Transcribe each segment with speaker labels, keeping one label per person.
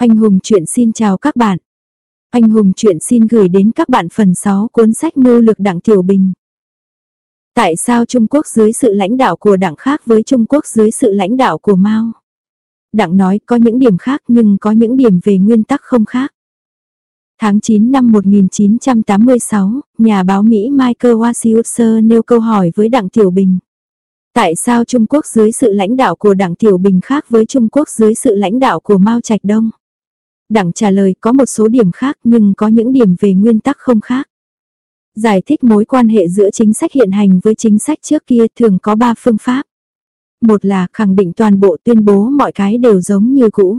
Speaker 1: Anh Hùng chuyện xin chào các bạn. Anh Hùng chuyện xin gửi đến các bạn phần 6 cuốn sách mưu lược Đảng Tiểu Bình. Tại sao Trung Quốc dưới sự lãnh đạo của đảng khác với Trung Quốc dưới sự lãnh đạo của Mao? Đảng nói có những điểm khác nhưng có những điểm về nguyên tắc không khác. Tháng 9 năm 1986, nhà báo Mỹ Michael Wasiuser nêu câu hỏi với Đặng Tiểu Bình. Tại sao Trung Quốc dưới sự lãnh đạo của đảng Tiểu Bình khác với Trung Quốc dưới sự lãnh đạo của Mao Trạch Đông? Đặng trả lời có một số điểm khác nhưng có những điểm về nguyên tắc không khác. Giải thích mối quan hệ giữa chính sách hiện hành với chính sách trước kia thường có 3 phương pháp. Một là khẳng định toàn bộ tuyên bố mọi cái đều giống như cũ.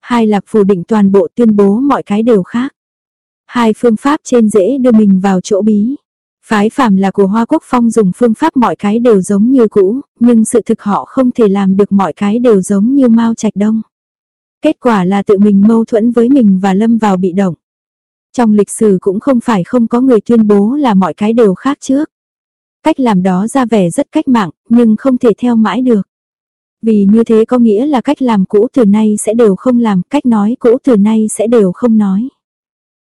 Speaker 1: Hai là phủ định toàn bộ tuyên bố mọi cái đều khác. Hai phương pháp trên dễ đưa mình vào chỗ bí. Phái phàm là của Hoa Quốc Phong dùng phương pháp mọi cái đều giống như cũ, nhưng sự thực họ không thể làm được mọi cái đều giống như Mao Trạch Đông. Kết quả là tự mình mâu thuẫn với mình và lâm vào bị động. Trong lịch sử cũng không phải không có người tuyên bố là mọi cái đều khác trước. Cách làm đó ra vẻ rất cách mạng, nhưng không thể theo mãi được. Vì như thế có nghĩa là cách làm cũ từ nay sẽ đều không làm, cách nói cũ từ nay sẽ đều không nói.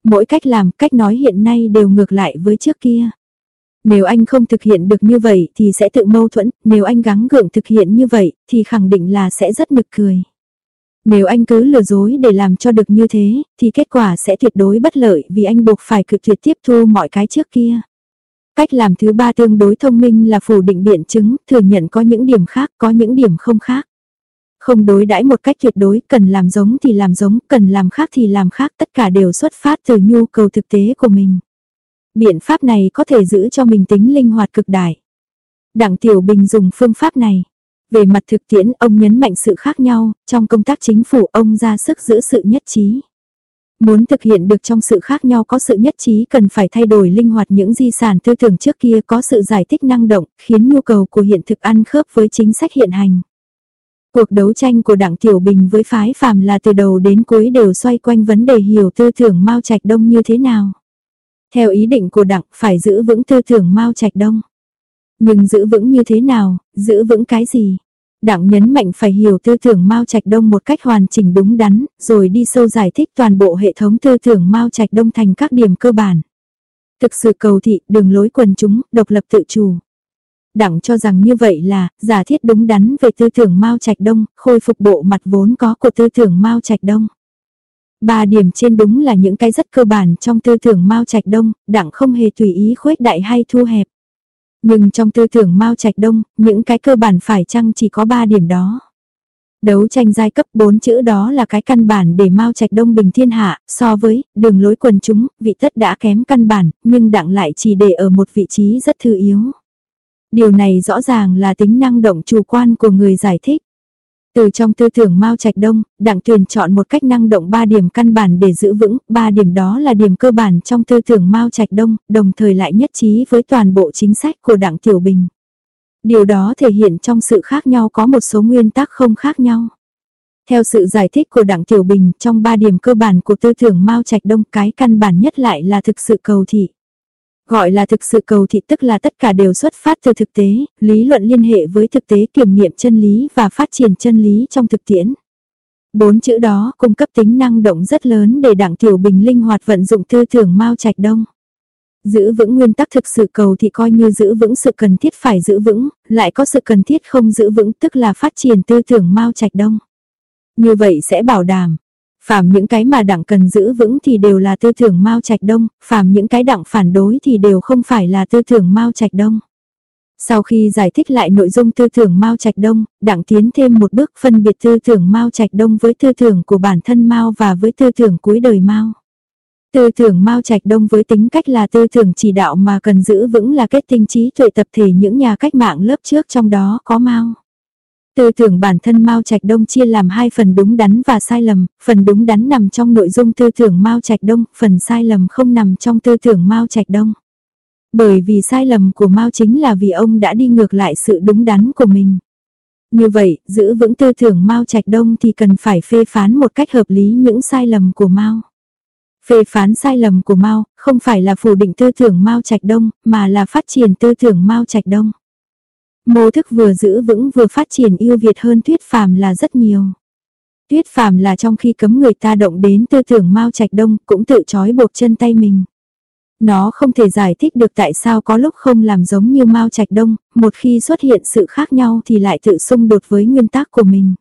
Speaker 1: Mỗi cách làm, cách nói hiện nay đều ngược lại với trước kia. Nếu anh không thực hiện được như vậy thì sẽ tự mâu thuẫn, nếu anh gắng gượng thực hiện như vậy thì khẳng định là sẽ rất nực cười. Nếu anh cứ lừa dối để làm cho được như thế, thì kết quả sẽ tuyệt đối bất lợi vì anh buộc phải cực tuyệt tiếp thu mọi cái trước kia. Cách làm thứ ba tương đối thông minh là phủ định biện chứng, thừa nhận có những điểm khác, có những điểm không khác. Không đối đãi một cách tuyệt đối, cần làm giống thì làm giống, cần làm khác thì làm khác, tất cả đều xuất phát từ nhu cầu thực tế của mình. Biện pháp này có thể giữ cho mình tính linh hoạt cực đại. Đặng Tiểu Bình dùng phương pháp này. Về mặt thực tiễn, ông nhấn mạnh sự khác nhau, trong công tác chính phủ ông ra sức giữ sự nhất trí. Muốn thực hiện được trong sự khác nhau có sự nhất trí cần phải thay đổi linh hoạt những di sản tư tưởng trước kia có sự giải thích năng động, khiến nhu cầu của hiện thực ăn khớp với chính sách hiện hành. Cuộc đấu tranh của Đảng Tiểu Bình với phái phàm là từ đầu đến cuối đều xoay quanh vấn đề hiểu tư tưởng Mao Trạch Đông như thế nào. Theo ý định của Đảng phải giữ vững tư tưởng Mao Trạch Đông. Nhưng giữ vững như thế nào, giữ vững cái gì? Đặng nhấn mạnh phải hiểu tư tưởng Mao Trạch Đông một cách hoàn chỉnh đúng đắn, rồi đi sâu giải thích toàn bộ hệ thống tư tưởng Mao Trạch Đông thành các điểm cơ bản. Thực sự cầu thị, đường lối quần chúng, độc lập tự chủ. đặng cho rằng như vậy là giả thiết đúng đắn về tư tưởng Mao Trạch Đông, khôi phục bộ mặt vốn có của tư tưởng Mao Trạch Đông. Ba điểm trên đúng là những cái rất cơ bản trong tư tưởng Mao Trạch Đông, đặng không hề tùy ý khuếch đại hay thu hẹp. Nhưng trong tư tưởng Mao Trạch Đông, những cái cơ bản phải chăng chỉ có ba điểm đó. Đấu tranh giai cấp bốn chữ đó là cái căn bản để Mao Trạch Đông bình thiên hạ, so với đường lối quần chúng, vị tất đã kém căn bản, nhưng đặng lại chỉ để ở một vị trí rất thư yếu. Điều này rõ ràng là tính năng động chủ quan của người giải thích. Từ trong tư tưởng Mao Trạch Đông, Đặng Tuyền chọn một cách năng động ba điểm căn bản để giữ vững, ba điểm đó là điểm cơ bản trong tư tưởng Mao Trạch Đông, đồng thời lại nhất trí với toàn bộ chính sách của Đặng Tiểu Bình. Điều đó thể hiện trong sự khác nhau có một số nguyên tắc không khác nhau. Theo sự giải thích của Đặng Tiểu Bình, trong ba điểm cơ bản của tư tưởng Mao Trạch Đông, cái căn bản nhất lại là thực sự cầu thị. Gọi là thực sự cầu thị tức là tất cả đều xuất phát từ thực tế, lý luận liên hệ với thực tế kiểm nghiệm chân lý và phát triển chân lý trong thực tiễn. Bốn chữ đó cung cấp tính năng động rất lớn để đảng Tiểu Bình linh hoạt vận dụng tư tưởng Mao Trạch Đông. Giữ vững nguyên tắc thực sự cầu thì coi như giữ vững sự cần thiết phải giữ vững, lại có sự cần thiết không giữ vững tức là phát triển tư tưởng Mao Trạch Đông. Như vậy sẽ bảo đảm, Phàm những cái mà đảng cần giữ vững thì đều là tư tưởng Mao Trạch Đông, phàm những cái đảng phản đối thì đều không phải là tư tưởng Mao Trạch Đông. Sau khi giải thích lại nội dung tư tưởng Mao Trạch Đông, đảng tiến thêm một bước phân biệt tư tưởng Mao Trạch Đông với tư tưởng của bản thân Mao và với tư tưởng cuối đời Mao. Tư tưởng Mao Trạch Đông với tính cách là tư tưởng chỉ đạo mà cần giữ vững là kết tinh trí tuệ tập thể những nhà cách mạng lớp trước trong đó có Mao. Tư tưởng bản thân Mao Trạch Đông chia làm hai phần đúng đắn và sai lầm, phần đúng đắn nằm trong nội dung tư tưởng Mao Trạch Đông, phần sai lầm không nằm trong tư tưởng Mao Trạch Đông. Bởi vì sai lầm của Mao chính là vì ông đã đi ngược lại sự đúng đắn của mình. Như vậy, giữ vững tư tưởng Mao Trạch Đông thì cần phải phê phán một cách hợp lý những sai lầm của Mao. Phê phán sai lầm của Mao không phải là phủ định tư tưởng Mao Trạch Đông, mà là phát triển tư tưởng Mao Trạch Đông. Mô thức vừa giữ vững vừa phát triển yêu Việt hơn thuyết phàm là rất nhiều. Tuyết phàm là trong khi cấm người ta động đến tư tưởng Mao Trạch Đông cũng tự trói buộc chân tay mình. Nó không thể giải thích được tại sao có lúc không làm giống như Mao Trạch Đông, một khi xuất hiện sự khác nhau thì lại tự xung đột với nguyên tắc của mình.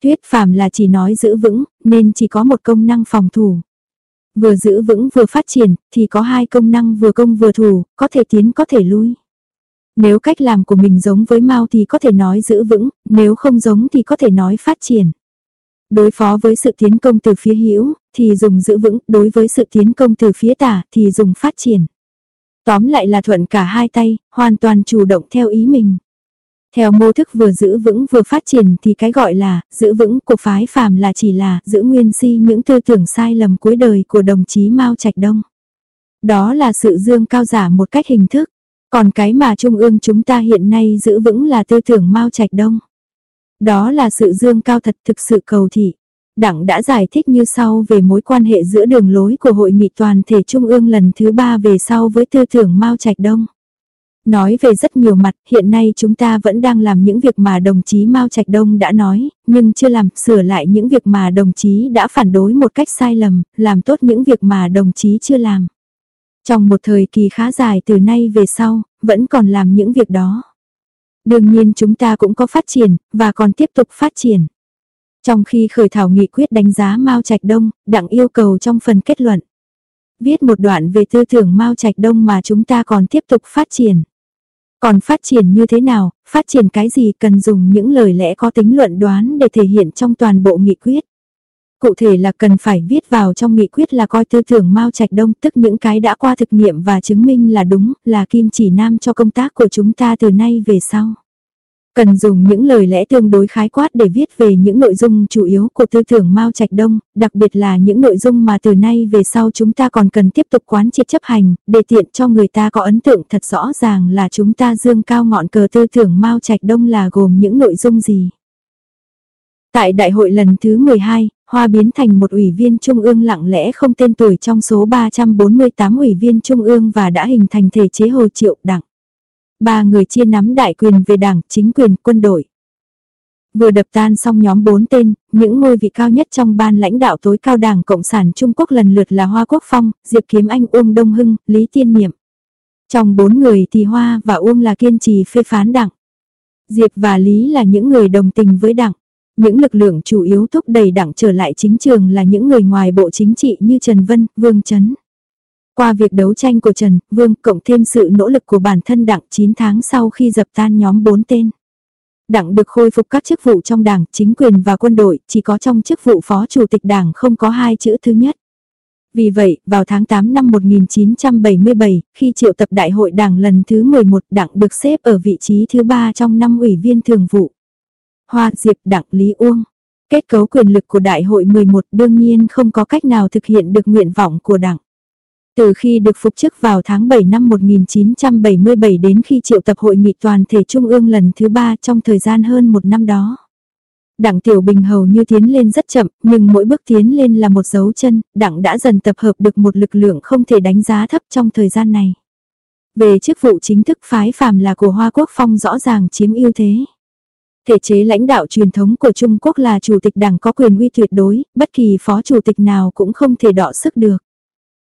Speaker 1: Tuyết phàm là chỉ nói giữ vững, nên chỉ có một công năng phòng thủ. Vừa giữ vững vừa phát triển, thì có hai công năng vừa công vừa thủ, có thể tiến có thể lui. Nếu cách làm của mình giống với Mao thì có thể nói giữ vững, nếu không giống thì có thể nói phát triển. Đối phó với sự tiến công từ phía hữu thì dùng giữ vững, đối với sự tiến công từ phía tả thì dùng phát triển. Tóm lại là thuận cả hai tay, hoàn toàn chủ động theo ý mình. Theo mô thức vừa giữ vững vừa phát triển thì cái gọi là giữ vững của phái phàm là chỉ là giữ nguyên si những tư tưởng sai lầm cuối đời của đồng chí Mao Trạch Đông. Đó là sự dương cao giả một cách hình thức, còn cái mà trung ương chúng ta hiện nay giữ vững là tư tưởng Mao Trạch Đông. Đó là sự dương cao thật thực sự cầu thị. Đảng đã giải thích như sau về mối quan hệ giữa đường lối của hội nghị toàn thể trung ương lần thứ ba về sau với tư tưởng Mao Trạch Đông. Nói về rất nhiều mặt, hiện nay chúng ta vẫn đang làm những việc mà đồng chí Mao Trạch Đông đã nói, nhưng chưa làm, sửa lại những việc mà đồng chí đã phản đối một cách sai lầm, làm tốt những việc mà đồng chí chưa làm. Trong một thời kỳ khá dài từ nay về sau, vẫn còn làm những việc đó. Đương nhiên chúng ta cũng có phát triển, và còn tiếp tục phát triển. Trong khi khởi thảo nghị quyết đánh giá Mao Trạch Đông, đặng yêu cầu trong phần kết luận. Viết một đoạn về tư tưởng Mao Trạch Đông mà chúng ta còn tiếp tục phát triển. Còn phát triển như thế nào, phát triển cái gì cần dùng những lời lẽ có tính luận đoán để thể hiện trong toàn bộ nghị quyết. Cụ thể là cần phải viết vào trong nghị quyết là coi tư tưởng Mao Trạch Đông tức những cái đã qua thực nghiệm và chứng minh là đúng, là kim chỉ nam cho công tác của chúng ta từ nay về sau. Cần dùng những lời lẽ tương đối khái quát để viết về những nội dung chủ yếu của tư tưởng Mao Trạch Đông, đặc biệt là những nội dung mà từ nay về sau chúng ta còn cần tiếp tục quán triệt chấp hành, để tiện cho người ta có ấn tượng thật rõ ràng là chúng ta dương cao ngọn cờ tư tưởng Mao Trạch Đông là gồm những nội dung gì. Tại đại hội lần thứ 12, Hoa biến thành một ủy viên trung ương lặng lẽ không tên tuổi trong số 348 ủy viên trung ương và đã hình thành thể chế Hồ Triệu Đảng. Ba người chia nắm đại quyền về đảng, chính quyền, quân đội. Vừa đập tan xong nhóm bốn tên, những ngôi vị cao nhất trong ban lãnh đạo tối cao đảng Cộng sản Trung Quốc lần lượt là Hoa Quốc Phong, Diệp Kiếm Anh, Uông Đông Hưng, Lý Tiên Niệm. Trong bốn người thì Hoa và Uông là kiên trì phê phán đảng. Diệp và Lý là những người đồng tình với đảng. Những lực lượng chủ yếu thúc đẩy đảng trở lại chính trường là những người ngoài bộ chính trị như Trần Vân, Vương Trấn. Qua việc đấu tranh của Trần, Vương cộng thêm sự nỗ lực của bản thân đảng 9 tháng sau khi dập tan nhóm 4 tên. Đảng được khôi phục các chức vụ trong đảng, chính quyền và quân đội, chỉ có trong chức vụ phó chủ tịch đảng không có hai chữ thứ nhất. Vì vậy, vào tháng 8 năm 1977, khi triệu tập đại hội đảng lần thứ 11, đảng được xếp ở vị trí thứ ba trong năm ủy viên thường vụ. Hoa Diệp Đặng Lý Uông. Kết cấu quyền lực của Đại hội 11 đương nhiên không có cách nào thực hiện được nguyện vọng của Đảng. Từ khi được phục chức vào tháng 7 năm 1977 đến khi triệu tập hội nghị toàn thể trung ương lần thứ ba trong thời gian hơn một năm đó. Đảng Tiểu Bình hầu như tiến lên rất chậm, nhưng mỗi bước tiến lên là một dấu chân, đảng đã dần tập hợp được một lực lượng không thể đánh giá thấp trong thời gian này. Về chức vụ chính thức phái phàm là của Hoa Quốc Phong rõ ràng chiếm ưu thế. Thể chế lãnh đạo truyền thống của Trung Quốc là chủ tịch đảng có quyền uy tuyệt đối, bất kỳ phó chủ tịch nào cũng không thể đọ sức được.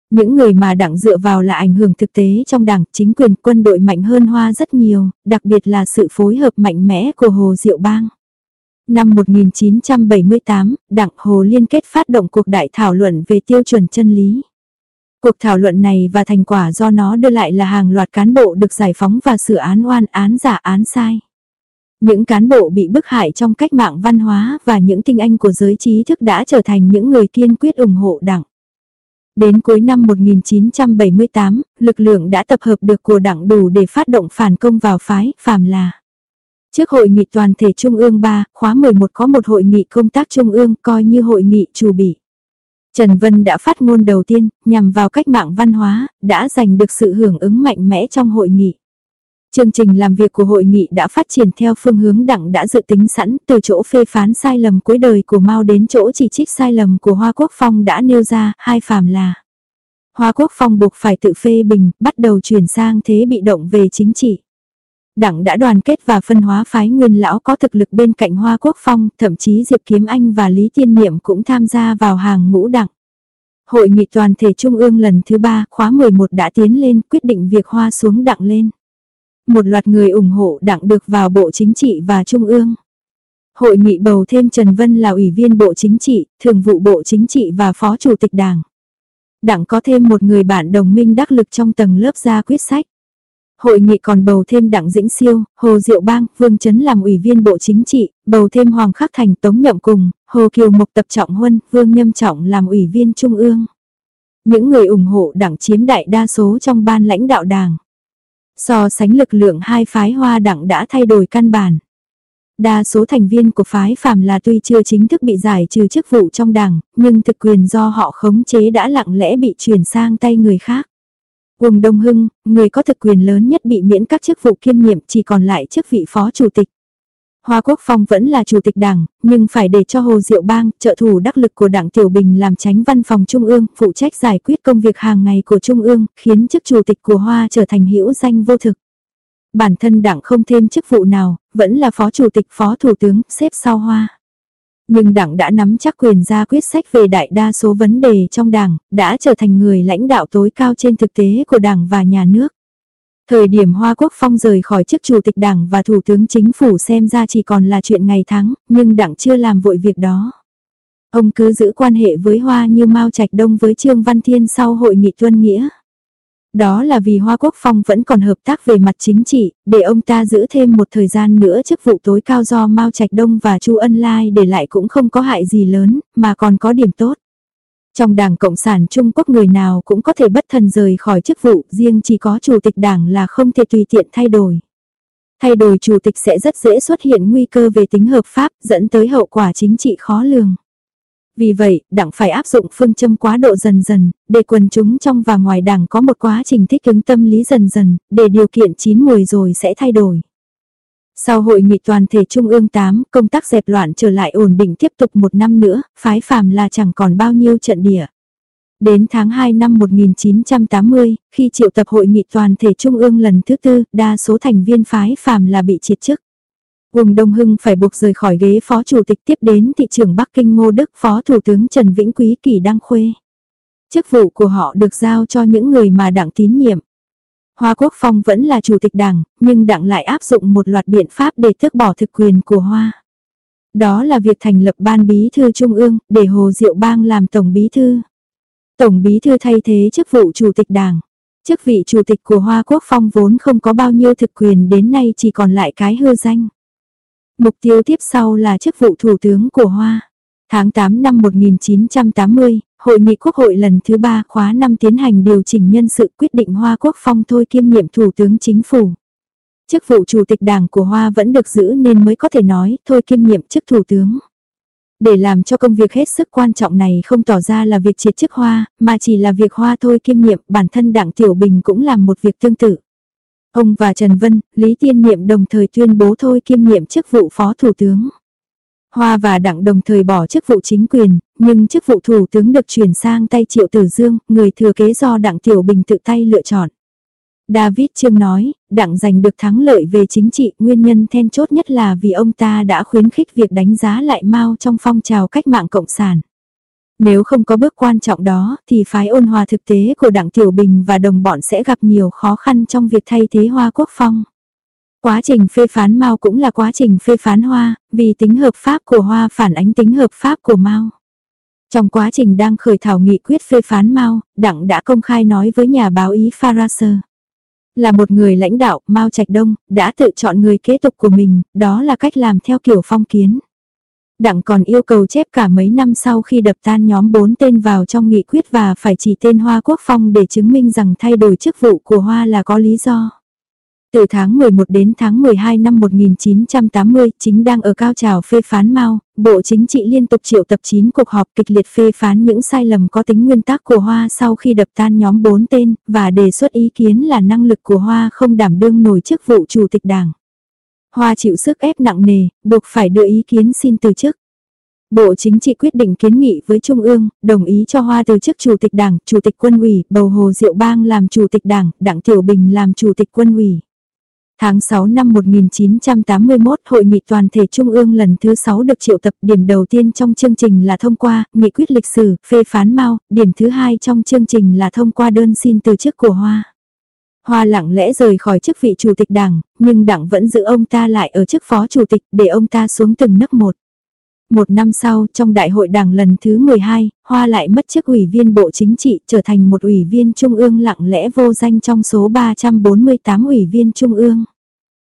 Speaker 1: Những người mà đảng dựa vào là ảnh hưởng thực tế trong đảng, chính quyền quân đội mạnh hơn Hoa rất nhiều, đặc biệt là sự phối hợp mạnh mẽ của Hồ Diệu Bang. Năm 1978, Đảng Hồ liên kết phát động cuộc đại thảo luận về tiêu chuẩn chân lý. Cuộc thảo luận này và thành quả do nó đưa lại là hàng loạt cán bộ được giải phóng và sửa án oan án giả án sai. Những cán bộ bị bức hại trong cách mạng văn hóa và những tinh anh của giới trí thức đã trở thành những người kiên quyết ủng hộ đảng. Đến cuối năm 1978, lực lượng đã tập hợp được của đảng đủ để phát động phản công vào phái, phàm là. Trước hội nghị toàn thể Trung ương 3, khóa 11 có một hội nghị công tác Trung ương coi như hội nghị chủ bị. Trần Vân đã phát ngôn đầu tiên, nhằm vào cách mạng văn hóa, đã giành được sự hưởng ứng mạnh mẽ trong hội nghị. Chương trình làm việc của hội nghị đã phát triển theo phương hướng đặng đã dự tính sẵn từ chỗ phê phán sai lầm cuối đời của Mao đến chỗ chỉ trích sai lầm của Hoa Quốc Phong đã nêu ra hai phàm là Hoa Quốc Phong buộc phải tự phê bình, bắt đầu chuyển sang thế bị động về chính trị. Đảng đã đoàn kết và phân hóa phái nguyên lão có thực lực bên cạnh Hoa Quốc Phong, thậm chí Diệp Kiếm Anh và Lý Tiên Niệm cũng tham gia vào hàng ngũ đảng. Hội nghị toàn thể Trung ương lần thứ ba khóa 11 đã tiến lên quyết định việc Hoa xuống đặng lên. Một loạt người ủng hộ đảng được vào Bộ Chính trị và Trung ương. Hội nghị bầu thêm Trần Vân là Ủy viên Bộ Chính trị, Thường vụ Bộ Chính trị và Phó Chủ tịch Đảng. Đảng có thêm một người bạn đồng minh đắc lực trong tầng lớp ra quyết sách. Hội nghị còn bầu thêm Đặng Dĩnh Siêu, Hồ Diệu Bang, Vương Chấn làm ủy viên Bộ Chính trị, bầu thêm Hoàng Khắc Thành Tống Nhậm Cùng, Hồ Kiều Mộc Tập Trọng Huân, Vương Nhâm Trọng làm ủy viên Trung ương. Những người ủng hộ đảng chiếm đại đa số trong ban lãnh đạo đảng. So sánh lực lượng hai phái hoa đặng đã thay đổi căn bản. Đa số thành viên của phái phàm là tuy chưa chính thức bị giải trừ chức vụ trong đảng, nhưng thực quyền do họ khống chế đã lặng lẽ bị chuyển sang tay người khác. Uông Đông Hưng, người có thực quyền lớn nhất bị miễn các chức vụ kiêm nhiệm chỉ còn lại chức vị phó chủ tịch. Hoa Quốc Phong vẫn là chủ tịch đảng, nhưng phải để cho Hồ Diệu Bang, trợ thủ đắc lực của đảng Tiểu Bình làm tránh văn phòng Trung ương, phụ trách giải quyết công việc hàng ngày của Trung ương, khiến chức chủ tịch của Hoa trở thành hữu danh vô thực. Bản thân đảng không thêm chức vụ nào, vẫn là phó chủ tịch phó thủ tướng, xếp sau Hoa. Nhưng đảng đã nắm chắc quyền ra quyết sách về đại đa số vấn đề trong đảng, đã trở thành người lãnh đạo tối cao trên thực tế của đảng và nhà nước. Thời điểm Hoa Quốc Phong rời khỏi chức chủ tịch đảng và thủ tướng chính phủ xem ra chỉ còn là chuyện ngày tháng, nhưng đảng chưa làm vội việc đó. Ông cứ giữ quan hệ với Hoa như Mao Trạch Đông với Trương Văn Thiên sau hội nghị tuân nghĩa. Đó là vì Hoa Quốc Phong vẫn còn hợp tác về mặt chính trị, để ông ta giữ thêm một thời gian nữa chức vụ tối cao do Mao Trạch Đông và Chu Ân Lai để lại cũng không có hại gì lớn, mà còn có điểm tốt. Trong Đảng Cộng sản Trung Quốc người nào cũng có thể bất thần rời khỏi chức vụ, riêng chỉ có chủ tịch đảng là không thể tùy tiện thay đổi. Thay đổi chủ tịch sẽ rất dễ xuất hiện nguy cơ về tính hợp pháp, dẫn tới hậu quả chính trị khó lường. Vì vậy, đảng phải áp dụng phương châm quá độ dần dần, để quần chúng trong và ngoài đảng có một quá trình thích ứng tâm lý dần dần, để điều kiện chín mùi rồi sẽ thay đổi. Sau hội nghị toàn thể Trung ương 8, công tác dẹp loạn trở lại ổn định tiếp tục một năm nữa, phái phàm là chẳng còn bao nhiêu trận địa. Đến tháng 2 năm 1980, khi triệu tập hội nghị toàn thể Trung ương lần thứ tư, đa số thành viên phái phàm là bị triệt chức. Uông Đông Hưng phải buộc rời khỏi ghế phó chủ tịch tiếp đến thị trưởng Bắc Kinh Ngô Đức phó thủ tướng Trần Vĩnh Quý Kỳ Đăng Khuê. Chức vụ của họ được giao cho những người mà đảng tín nhiệm. Hoa Quốc Phong vẫn là chủ tịch đảng, nhưng đảng lại áp dụng một loạt biện pháp để tước bỏ thực quyền của Hoa. Đó là việc thành lập ban bí thư trung ương, để Hồ Diệu Bang làm tổng bí thư. Tổng bí thư thay thế chức vụ chủ tịch đảng. Chức vị chủ tịch của Hoa Quốc Phong vốn không có bao nhiêu thực quyền đến nay chỉ còn lại cái hư danh. Mục tiêu tiếp sau là chức vụ thủ tướng của Hoa. Tháng 8 năm 1980, Hội nghị Quốc hội lần thứ 3 khóa 5 tiến hành điều chỉnh nhân sự quyết định Hoa Quốc Phong thôi kiêm nhiệm Thủ tướng Chính phủ. Chức vụ Chủ tịch Đảng của Hoa vẫn được giữ nên mới có thể nói thôi kiêm nhiệm chức Thủ tướng. Để làm cho công việc hết sức quan trọng này không tỏ ra là việc triệt chức Hoa, mà chỉ là việc Hoa thôi kiêm nhiệm, bản thân Đảng Tiểu Bình cũng làm một việc tương tự. Ông và Trần Vân, Lý Tiên Niệm đồng thời tuyên bố thôi kiêm nhiệm chức vụ Phó Thủ tướng. Hoa và Đặng đồng thời bỏ chức vụ chính quyền, nhưng chức vụ thủ tướng được chuyển sang tay Triệu Tử Dương, người thừa kế do Đặng Tiểu Bình tự tay lựa chọn. David Trương nói, Đặng giành được thắng lợi về chính trị, nguyên nhân then chốt nhất là vì ông ta đã khuyến khích việc đánh giá lại Mao trong phong trào cách mạng cộng sản. Nếu không có bước quan trọng đó, thì phái ôn hòa thực tế của Đặng Tiểu Bình và đồng bọn sẽ gặp nhiều khó khăn trong việc thay thế Hoa Quốc Phong. Quá trình phê phán Mao cũng là quá trình phê phán Hoa, vì tính hợp pháp của Hoa phản ánh tính hợp pháp của Mao. Trong quá trình đang khởi thảo nghị quyết phê phán Mao, Đặng đã công khai nói với nhà báo ý Faraser. Là một người lãnh đạo, Mao Trạch Đông, đã tự chọn người kế tục của mình, đó là cách làm theo kiểu phong kiến. Đặng còn yêu cầu chép cả mấy năm sau khi đập tan nhóm bốn tên vào trong nghị quyết và phải chỉ tên Hoa Quốc Phong để chứng minh rằng thay đổi chức vụ của Hoa là có lý do. Từ tháng 11 đến tháng 12 năm 1980, chính đang ở cao trào phê phán Mao, Bộ Chính trị liên tục triệu tập 9 cuộc họp kịch liệt phê phán những sai lầm có tính nguyên tắc của Hoa sau khi đập tan nhóm 4 tên, và đề xuất ý kiến là năng lực của Hoa không đảm đương nổi chức vụ chủ tịch đảng. Hoa chịu sức ép nặng nề, buộc phải đưa ý kiến xin từ chức. Bộ Chính trị quyết định kiến nghị với Trung ương, đồng ý cho Hoa từ chức Chủ tịch Đảng, Chủ tịch Quân ủy, bầu Hồ Diệu Bang làm Chủ tịch Đảng, Đặng Tiểu Bình làm Chủ tịch Quân ủy. Tháng 6 năm 1981, Hội nghị toàn thể Trung ương lần thứ 6 được triệu tập. Điểm đầu tiên trong chương trình là thông qua nghị quyết lịch sử, phê phán Mao. Điểm thứ hai trong chương trình là thông qua đơn xin từ chức của Hoa. Hoa lặng lẽ rời khỏi chức vị chủ tịch đảng, nhưng đảng vẫn giữ ông ta lại ở chức phó chủ tịch để ông ta xuống từng nấc một. Một năm sau, trong đại hội đảng lần thứ 12, Hoa lại mất chức ủy viên Bộ Chính trị trở thành một ủy viên Trung ương lặng lẽ vô danh trong số 348 ủy viên Trung ương.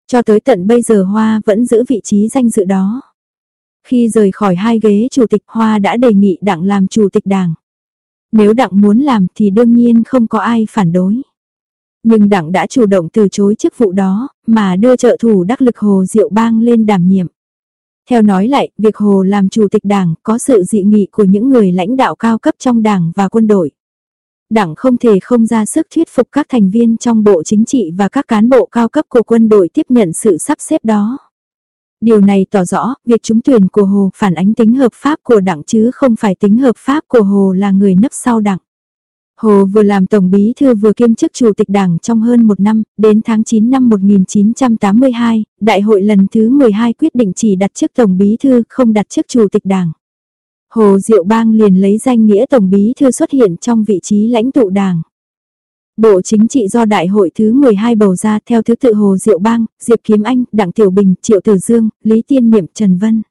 Speaker 1: Cho tới tận bây giờ Hoa vẫn giữ vị trí danh dự đó. Khi rời khỏi hai ghế chủ tịch Hoa đã đề nghị đảng làm chủ tịch đảng. Nếu đảng muốn làm thì đương nhiên không có ai phản đối. Nhưng đảng đã chủ động từ chối chức vụ đó, mà đưa trợ thủ đắc lực Hồ Diệu Bang lên đảm nhiệm. Theo nói lại, việc Hồ làm chủ tịch đảng có sự dị nghị của những người lãnh đạo cao cấp trong đảng và quân đội. Đảng không thể không ra sức thuyết phục các thành viên trong bộ chính trị và các cán bộ cao cấp của quân đội tiếp nhận sự sắp xếp đó. Điều này tỏ rõ, việc trúng tuyển của Hồ phản ánh tính hợp pháp của đảng chứ không phải tính hợp pháp của Hồ là người nấp sau đảng. Hồ vừa làm Tổng Bí Thư vừa kiêm chức Chủ tịch Đảng trong hơn một năm, đến tháng 9 năm 1982, Đại hội lần thứ 12 quyết định chỉ đặt chức Tổng Bí Thư không đặt chức Chủ tịch Đảng. Hồ Diệu Bang liền lấy danh nghĩa Tổng Bí Thư xuất hiện trong vị trí lãnh tụ Đảng. Bộ chính trị do Đại hội thứ 12 bầu ra theo thứ tự Hồ Diệu Bang, Diệp Kiếm Anh, Đặng Tiểu Bình, Triệu Tử Dương, Lý Tiên Niệm, Trần Vân.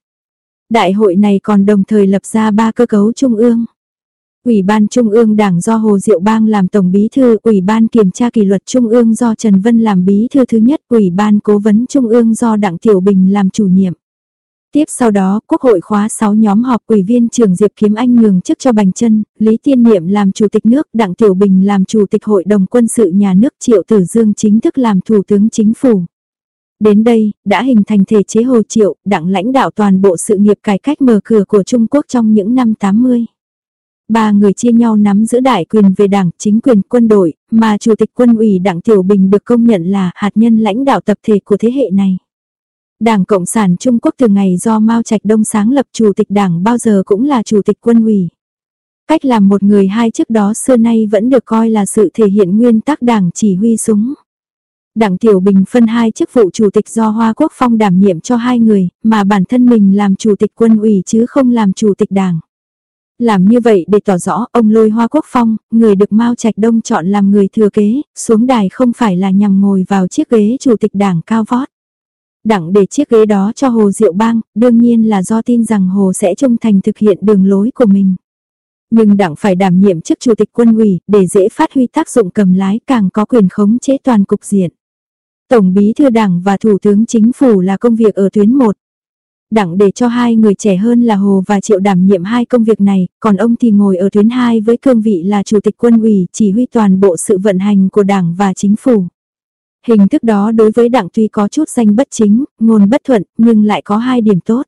Speaker 1: Đại hội này còn đồng thời lập ra ba cơ cấu trung ương. Ủy ban Trung ương Đảng do Hồ Diệu Bang làm Tổng Bí Thư, Ủy ban Kiểm tra Kỷ luật Trung ương do Trần Vân làm Bí Thư thứ nhất, Ủy ban Cố vấn Trung ương do Đặng Tiểu Bình làm chủ nhiệm. Tiếp sau đó, Quốc hội khóa 6 nhóm họp Ủy viên trưởng Diệp Kiếm Anh nhường chức cho Bành Chân, Lý Tiên Niệm làm Chủ tịch nước, Đặng Tiểu Bình làm Chủ tịch Hội đồng quân sự nhà nước Triệu Tử Dương chính thức làm Thủ tướng Chính phủ. Đến đây, đã hình thành thể chế Hồ Triệu, đặng lãnh đạo toàn bộ sự nghiệp cải cách mở cửa của Trung Quốc trong những năm 80. Ba người chia nhau nắm giữ đại quyền về đảng, chính quyền, quân đội, mà Chủ tịch quân ủy Đảng Tiểu Bình được công nhận là hạt nhân lãnh đạo tập thể của thế hệ này. Đảng Cộng sản Trung Quốc từ ngày do Mao Trạch Đông sáng lập Chủ tịch Đảng bao giờ cũng là Chủ tịch quân ủy. Cách làm một người hai chức đó xưa nay vẫn được coi là sự thể hiện nguyên tắc Đảng chỉ huy súng. Đảng Tiểu Bình phân hai chức vụ chủ tịch do Hoa Quốc Phong đảm nhiệm cho hai người, mà bản thân mình làm chủ tịch quân ủy chứ không làm chủ tịch đảng. Làm như vậy để tỏ rõ ông lôi hoa quốc phong, người được Mao Trạch Đông chọn làm người thừa kế, xuống đài không phải là nhằm ngồi vào chiếc ghế chủ tịch đảng cao vót. Đặng để chiếc ghế đó cho Hồ Diệu Bang, đương nhiên là do tin rằng Hồ sẽ trung thành thực hiện đường lối của mình. Nhưng đảng phải đảm nhiệm chức chủ tịch quân ủy để dễ phát huy tác dụng cầm lái càng có quyền khống chế toàn cục diện. Tổng bí thư đảng và thủ tướng chính phủ là công việc ở tuyến 1, đặng để cho hai người trẻ hơn là Hồ và Triệu đảm nhiệm hai công việc này, còn ông thì ngồi ở tuyến 2 với cương vị là Chủ tịch quân ủy chỉ huy toàn bộ sự vận hành của đảng và chính phủ. Hình thức đó đối với đảng tuy có chút danh bất chính, ngôn bất thuận, nhưng lại có hai điểm tốt.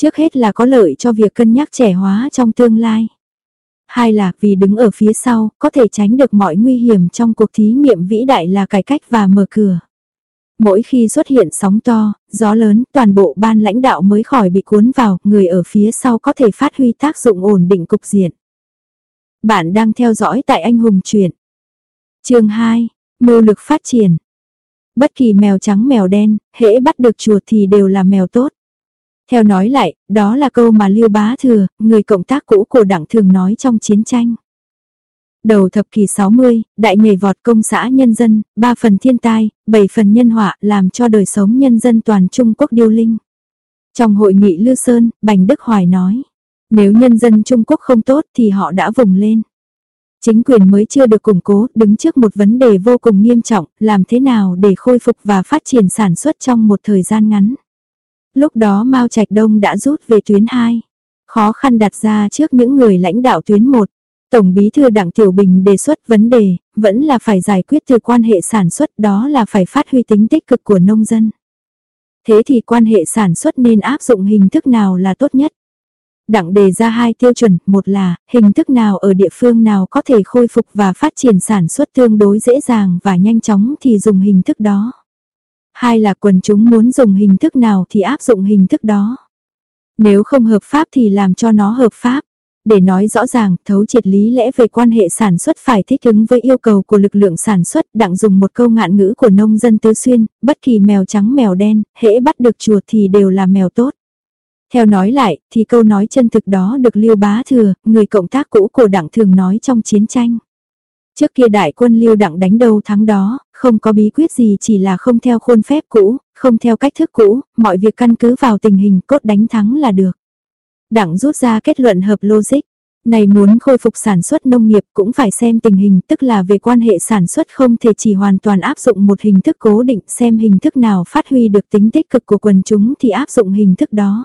Speaker 1: Trước hết là có lợi cho việc cân nhắc trẻ hóa trong tương lai. Hai là vì đứng ở phía sau, có thể tránh được mọi nguy hiểm trong cuộc thí nghiệm vĩ đại là cải cách và mở cửa. Mỗi khi xuất hiện sóng to, gió lớn, toàn bộ ban lãnh đạo mới khỏi bị cuốn vào, người ở phía sau có thể phát huy tác dụng ổn định cục diện. Bạn đang theo dõi tại Anh Hùng Truyện. Chương 2, mưu lực phát triển. Bất kỳ mèo trắng mèo đen, hễ bắt được chuột thì đều là mèo tốt. Theo nói lại, đó là câu mà Liêu Bá Thừa, người cộng tác cũ của đảng thường nói trong chiến tranh. Đầu thập kỷ 60, đại nhảy vọt công xã nhân dân, 3 phần thiên tai, 7 phần nhân họa làm cho đời sống nhân dân toàn Trung Quốc điêu linh. Trong hội nghị Lư Sơn, Bành Đức Hoài nói, nếu nhân dân Trung Quốc không tốt thì họ đã vùng lên. Chính quyền mới chưa được củng cố, đứng trước một vấn đề vô cùng nghiêm trọng, làm thế nào để khôi phục và phát triển sản xuất trong một thời gian ngắn. Lúc đó Mao Trạch Đông đã rút về tuyến 2. Khó khăn đặt ra trước những người lãnh đạo tuyến 1. Tổng bí thư Đặng Tiểu Bình đề xuất vấn đề, vẫn là phải giải quyết từ quan hệ sản xuất đó là phải phát huy tính tích cực của nông dân. Thế thì quan hệ sản xuất nên áp dụng hình thức nào là tốt nhất? Đặng đề ra hai tiêu chuẩn, một là hình thức nào ở địa phương nào có thể khôi phục và phát triển sản xuất tương đối dễ dàng và nhanh chóng thì dùng hình thức đó. Hai là quần chúng muốn dùng hình thức nào thì áp dụng hình thức đó. Nếu không hợp pháp thì làm cho nó hợp pháp. Để nói rõ ràng, thấu triệt lý lẽ về quan hệ sản xuất phải thích ứng với yêu cầu của lực lượng sản xuất, đặng dùng một câu ngạn ngữ của nông dân tứ xuyên, bất kỳ mèo trắng mèo đen, hễ bắt được chuột thì đều là mèo tốt. Theo nói lại, thì câu nói chân thực đó được Lưu Bá Thừa, người cộng tác cũ của đảng thường nói trong chiến tranh. Trước kia đại quân Lưu đặng đánh đầu thắng đó, không có bí quyết gì chỉ là không theo khuôn phép cũ, không theo cách thức cũ, mọi việc căn cứ vào tình hình cốt đánh thắng là được. Đặng rút ra kết luận hợp logic. Này muốn khôi phục sản xuất nông nghiệp cũng phải xem tình hình tức là về quan hệ sản xuất không thể chỉ hoàn toàn áp dụng một hình thức cố định xem hình thức nào phát huy được tính tích cực của quần chúng thì áp dụng hình thức đó.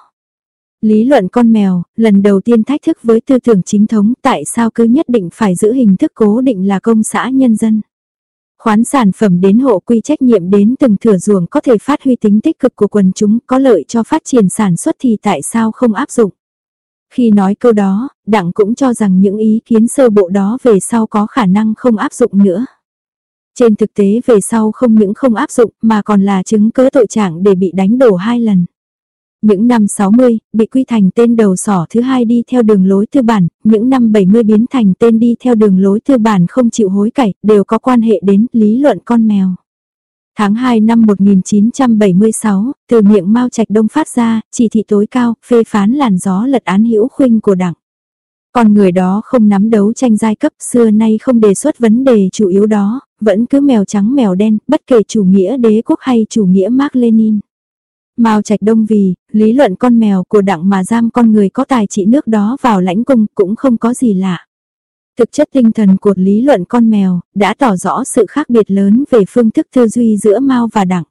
Speaker 1: Lý luận con mèo, lần đầu tiên thách thức với tư tưởng chính thống tại sao cứ nhất định phải giữ hình thức cố định là công xã nhân dân. Khoán sản phẩm đến hộ quy trách nhiệm đến từng thửa ruộng có thể phát huy tính tích cực của quần chúng có lợi cho phát triển sản xuất thì tại sao không áp dụng. Khi nói câu đó, Đặng cũng cho rằng những ý kiến sơ bộ đó về sau có khả năng không áp dụng nữa. Trên thực tế về sau không những không áp dụng mà còn là chứng cớ tội trạng để bị đánh đổ hai lần. Những năm 60, bị quy thành tên đầu sỏ thứ hai đi theo đường lối tư bản, những năm 70 biến thành tên đi theo đường lối tư bản không chịu hối cải, đều có quan hệ đến lý luận con mèo. Tháng 2 năm 1976, từ miệng Mao Trạch Đông phát ra, chỉ thị tối cao, phê phán làn gió lật án hữu khuynh của đảng. Còn người đó không nắm đấu tranh giai cấp xưa nay không đề xuất vấn đề chủ yếu đó, vẫn cứ mèo trắng mèo đen, bất kể chủ nghĩa đế quốc hay chủ nghĩa Mark Lenin. Mao Trạch Đông vì, lý luận con mèo của đảng mà giam con người có tài trị nước đó vào lãnh cung cũng không có gì lạ. Thực chất tinh thần của lý luận con mèo đã tỏ rõ sự khác biệt lớn về phương thức tư duy giữa Mao và đặng.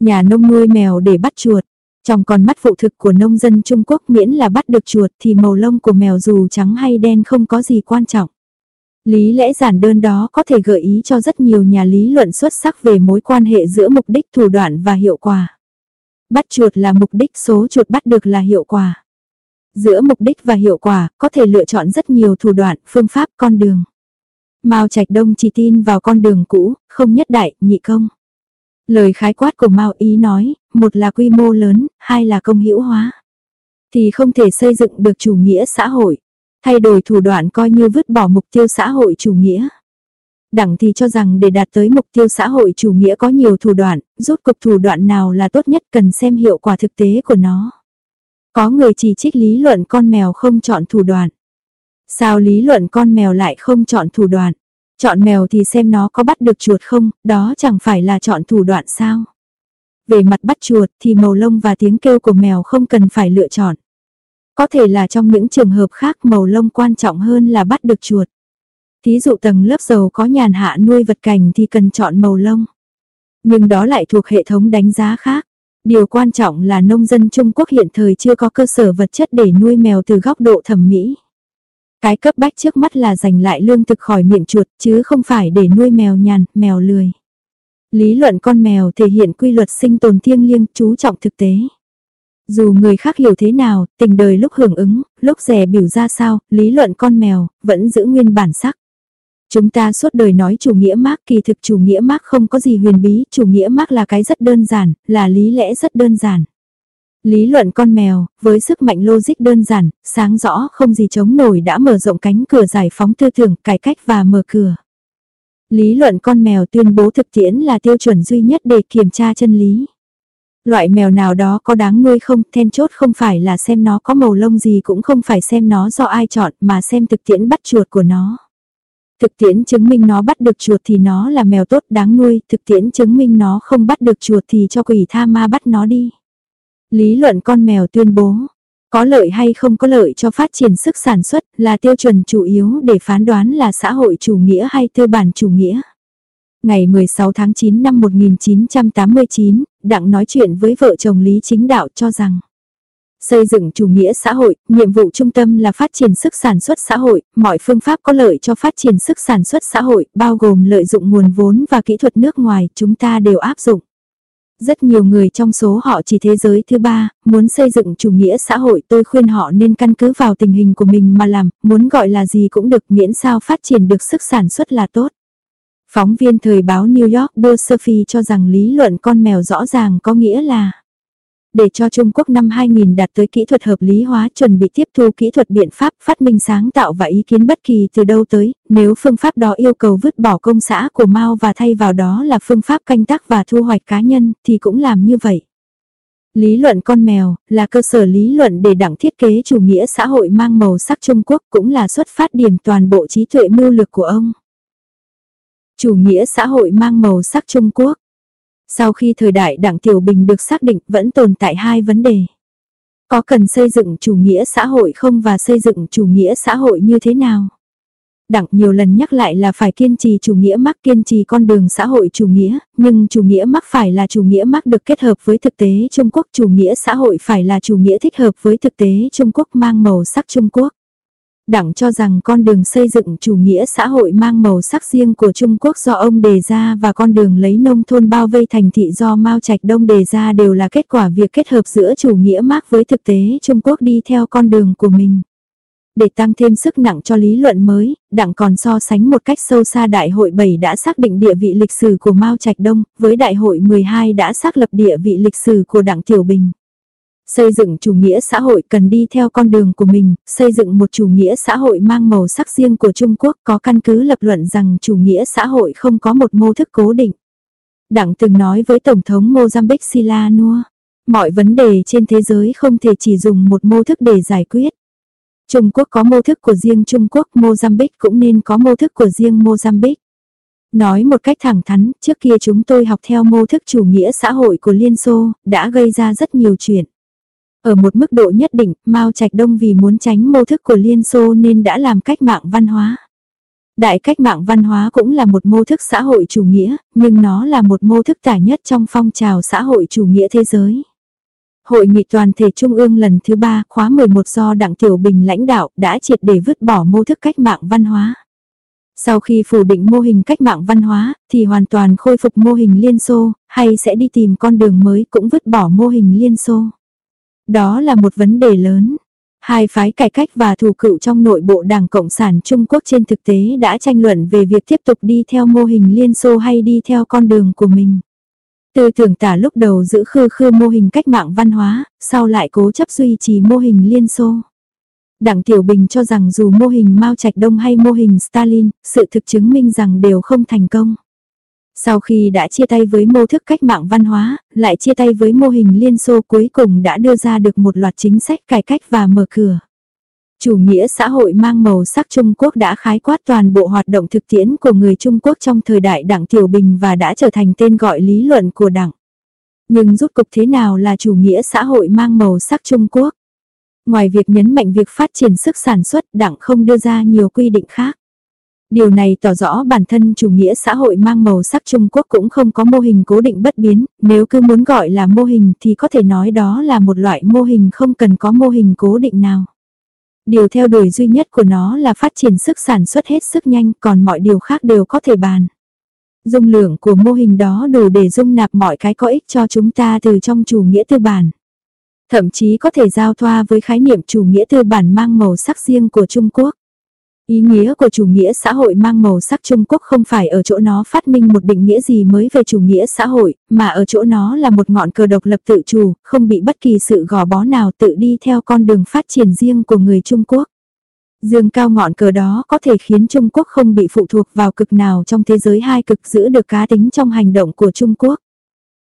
Speaker 1: Nhà nông nuôi mèo để bắt chuột. Trong con mắt phụ thực của nông dân Trung Quốc miễn là bắt được chuột thì màu lông của mèo dù trắng hay đen không có gì quan trọng. Lý lẽ giản đơn đó có thể gợi ý cho rất nhiều nhà lý luận xuất sắc về mối quan hệ giữa mục đích thủ đoạn và hiệu quả. Bắt chuột là mục đích, số chuột bắt được là hiệu quả. Giữa mục đích và hiệu quả, có thể lựa chọn rất nhiều thủ đoạn, phương pháp, con đường. Mao Trạch Đông chỉ tin vào con đường cũ, không nhất đại, nhị công. Lời khái quát của Mao ý nói, một là quy mô lớn, hai là công hữu hóa. Thì không thể xây dựng được chủ nghĩa xã hội. Thay đổi thủ đoạn coi như vứt bỏ mục tiêu xã hội chủ nghĩa. Đảng thì cho rằng để đạt tới mục tiêu xã hội chủ nghĩa có nhiều thủ đoạn, rút cục thủ đoạn nào là tốt nhất cần xem hiệu quả thực tế của nó. Có người chỉ trích lý luận con mèo không chọn thủ đoạn. Sao lý luận con mèo lại không chọn thủ đoạn? Chọn mèo thì xem nó có bắt được chuột không, đó chẳng phải là chọn thủ đoạn sao? Về mặt bắt chuột thì màu lông và tiếng kêu của mèo không cần phải lựa chọn. Có thể là trong những trường hợp khác màu lông quan trọng hơn là bắt được chuột. Thí dụ tầng lớp dầu có nhàn hạ nuôi vật cảnh thì cần chọn màu lông. Nhưng đó lại thuộc hệ thống đánh giá khác. Điều quan trọng là nông dân Trung Quốc hiện thời chưa có cơ sở vật chất để nuôi mèo từ góc độ thẩm mỹ. Cái cấp bách trước mắt là giành lại lương thực khỏi miệng chuột chứ không phải để nuôi mèo nhàn, mèo lười. Lý luận con mèo thể hiện quy luật sinh tồn thiêng liêng, chú trọng thực tế. Dù người khác hiểu thế nào, tình đời lúc hưởng ứng, lúc rẻ biểu ra sao, lý luận con mèo, vẫn giữ nguyên bản sắc. Chúng ta suốt đời nói chủ nghĩa Mark kỳ thực chủ nghĩa Mark không có gì huyền bí, chủ nghĩa Mark là cái rất đơn giản, là lý lẽ rất đơn giản. Lý luận con mèo, với sức mạnh logic đơn giản, sáng rõ không gì chống nổi đã mở rộng cánh cửa giải phóng tư tưởng, cải cách và mở cửa. Lý luận con mèo tuyên bố thực tiễn là tiêu chuẩn duy nhất để kiểm tra chân lý. Loại mèo nào đó có đáng nuôi không, then chốt không phải là xem nó có màu lông gì cũng không phải xem nó do ai chọn mà xem thực tiễn bắt chuột của nó. Thực tiễn chứng minh nó bắt được chuột thì nó là mèo tốt đáng nuôi, thực tiễn chứng minh nó không bắt được chuột thì cho quỷ tha ma bắt nó đi. Lý luận con mèo tuyên bố, có lợi hay không có lợi cho phát triển sức sản xuất là tiêu chuẩn chủ yếu để phán đoán là xã hội chủ nghĩa hay tư bản chủ nghĩa. Ngày 16 tháng 9 năm 1989, Đặng nói chuyện với vợ chồng Lý Chính Đạo cho rằng Xây dựng chủ nghĩa xã hội, nhiệm vụ trung tâm là phát triển sức sản xuất xã hội, mọi phương pháp có lợi cho phát triển sức sản xuất xã hội, bao gồm lợi dụng nguồn vốn và kỹ thuật nước ngoài, chúng ta đều áp dụng. Rất nhiều người trong số họ chỉ thế giới thứ ba, muốn xây dựng chủ nghĩa xã hội tôi khuyên họ nên căn cứ vào tình hình của mình mà làm, muốn gọi là gì cũng được miễn sao phát triển được sức sản xuất là tốt. Phóng viên thời báo New York Bill Sophie cho rằng lý luận con mèo rõ ràng có nghĩa là để cho Trung Quốc năm 2000 đạt tới kỹ thuật hợp lý hóa chuẩn bị tiếp thu kỹ thuật biện pháp phát minh sáng tạo và ý kiến bất kỳ từ đâu tới, nếu phương pháp đó yêu cầu vứt bỏ công xã của Mao và thay vào đó là phương pháp canh tác và thu hoạch cá nhân thì cũng làm như vậy. Lý luận con mèo là cơ sở lý luận để đảng thiết kế chủ nghĩa xã hội mang màu sắc Trung Quốc cũng là xuất phát điểm toàn bộ trí tuệ mưu lược của ông. Chủ nghĩa xã hội mang màu sắc Trung Quốc sau khi thời đại đảng Tiểu Bình được xác định vẫn tồn tại hai vấn đề. Có cần xây dựng chủ nghĩa xã hội không và xây dựng chủ nghĩa xã hội như thế nào? Đảng nhiều lần nhắc lại là phải kiên trì chủ nghĩa mắc kiên trì con đường xã hội chủ nghĩa, nhưng chủ nghĩa mắc phải là chủ nghĩa mắc được kết hợp với thực tế Trung Quốc, chủ nghĩa xã hội phải là chủ nghĩa thích hợp với thực tế Trung Quốc mang màu sắc Trung Quốc. Đảng cho rằng con đường xây dựng chủ nghĩa xã hội mang màu sắc riêng của Trung Quốc do ông đề ra và con đường lấy nông thôn bao vây thành thị do Mao Trạch Đông đề ra đều là kết quả việc kết hợp giữa chủ nghĩa Mark với thực tế Trung Quốc đi theo con đường của mình. Để tăng thêm sức nặng cho lý luận mới, đảng còn so sánh một cách sâu xa Đại hội 7 đã xác định địa vị lịch sử của Mao Trạch Đông, với Đại hội 12 đã xác lập địa vị lịch sử của đảng Tiểu Bình. Xây dựng chủ nghĩa xã hội cần đi theo con đường của mình, xây dựng một chủ nghĩa xã hội mang màu sắc riêng của Trung Quốc có căn cứ lập luận rằng chủ nghĩa xã hội không có một mô thức cố định. Đảng từng nói với Tổng thống Mozambique Sila Nua, mọi vấn đề trên thế giới không thể chỉ dùng một mô thức để giải quyết. Trung Quốc có mô thức của riêng Trung Quốc, Mozambique cũng nên có mô thức của riêng Mozambique. Nói một cách thẳng thắn, trước kia chúng tôi học theo mô thức chủ nghĩa xã hội của Liên Xô, đã gây ra rất nhiều chuyện. Ở một mức độ nhất định, Mao Trạch Đông vì muốn tránh mô thức của Liên Xô nên đã làm cách mạng văn hóa. Đại cách mạng văn hóa cũng là một mô thức xã hội chủ nghĩa, nhưng nó là một mô thức tài nhất trong phong trào xã hội chủ nghĩa thế giới. Hội nghị toàn thể trung ương lần thứ ba khóa 11 do Đảng Tiểu Bình lãnh đạo đã triệt để vứt bỏ mô thức cách mạng văn hóa. Sau khi phủ định mô hình cách mạng văn hóa, thì hoàn toàn khôi phục mô hình Liên Xô, hay sẽ đi tìm con đường mới cũng vứt bỏ mô hình Liên Xô. Đó là một vấn đề lớn. Hai phái cải cách và thủ cựu trong nội bộ Đảng Cộng sản Trung Quốc trên thực tế đã tranh luận về việc tiếp tục đi theo mô hình Liên Xô hay đi theo con đường của mình. Tư tưởng tả lúc đầu giữ khư khư mô hình cách mạng văn hóa, sau lại cố chấp duy trì mô hình Liên Xô. Đảng Tiểu Bình cho rằng dù mô hình Mao Trạch Đông hay mô hình Stalin, sự thực chứng minh rằng đều không thành công. Sau khi đã chia tay với mô thức cách mạng văn hóa, lại chia tay với mô hình Liên Xô cuối cùng đã đưa ra được một loạt chính sách cải cách và mở cửa. Chủ nghĩa xã hội mang màu sắc Trung Quốc đã khái quát toàn bộ hoạt động thực tiễn của người Trung Quốc trong thời đại đảng Tiểu Bình và đã trở thành tên gọi lý luận của đảng. Nhưng rút cục thế nào là chủ nghĩa xã hội mang màu sắc Trung Quốc? Ngoài việc nhấn mạnh việc phát triển sức sản xuất, đảng không đưa ra nhiều quy định khác. Điều này tỏ rõ bản thân chủ nghĩa xã hội mang màu sắc Trung Quốc cũng không có mô hình cố định bất biến, nếu cứ muốn gọi là mô hình thì có thể nói đó là một loại mô hình không cần có mô hình cố định nào. Điều theo đuổi duy nhất của nó là phát triển sức sản xuất hết sức nhanh còn mọi điều khác đều có thể bàn. Dung lượng của mô hình đó đủ để dung nạp mọi cái có ích cho chúng ta từ trong chủ nghĩa tư bản. Thậm chí có thể giao thoa với khái niệm chủ nghĩa tư bản mang màu sắc riêng của Trung Quốc. Ý nghĩa của chủ nghĩa xã hội mang màu sắc Trung Quốc không phải ở chỗ nó phát minh một định nghĩa gì mới về chủ nghĩa xã hội, mà ở chỗ nó là một ngọn cờ độc lập tự chủ, không bị bất kỳ sự gò bó nào tự đi theo con đường phát triển riêng của người Trung Quốc. Dương cao ngọn cờ đó có thể khiến Trung Quốc không bị phụ thuộc vào cực nào trong thế giới hai cực giữ được cá tính trong hành động của Trung Quốc.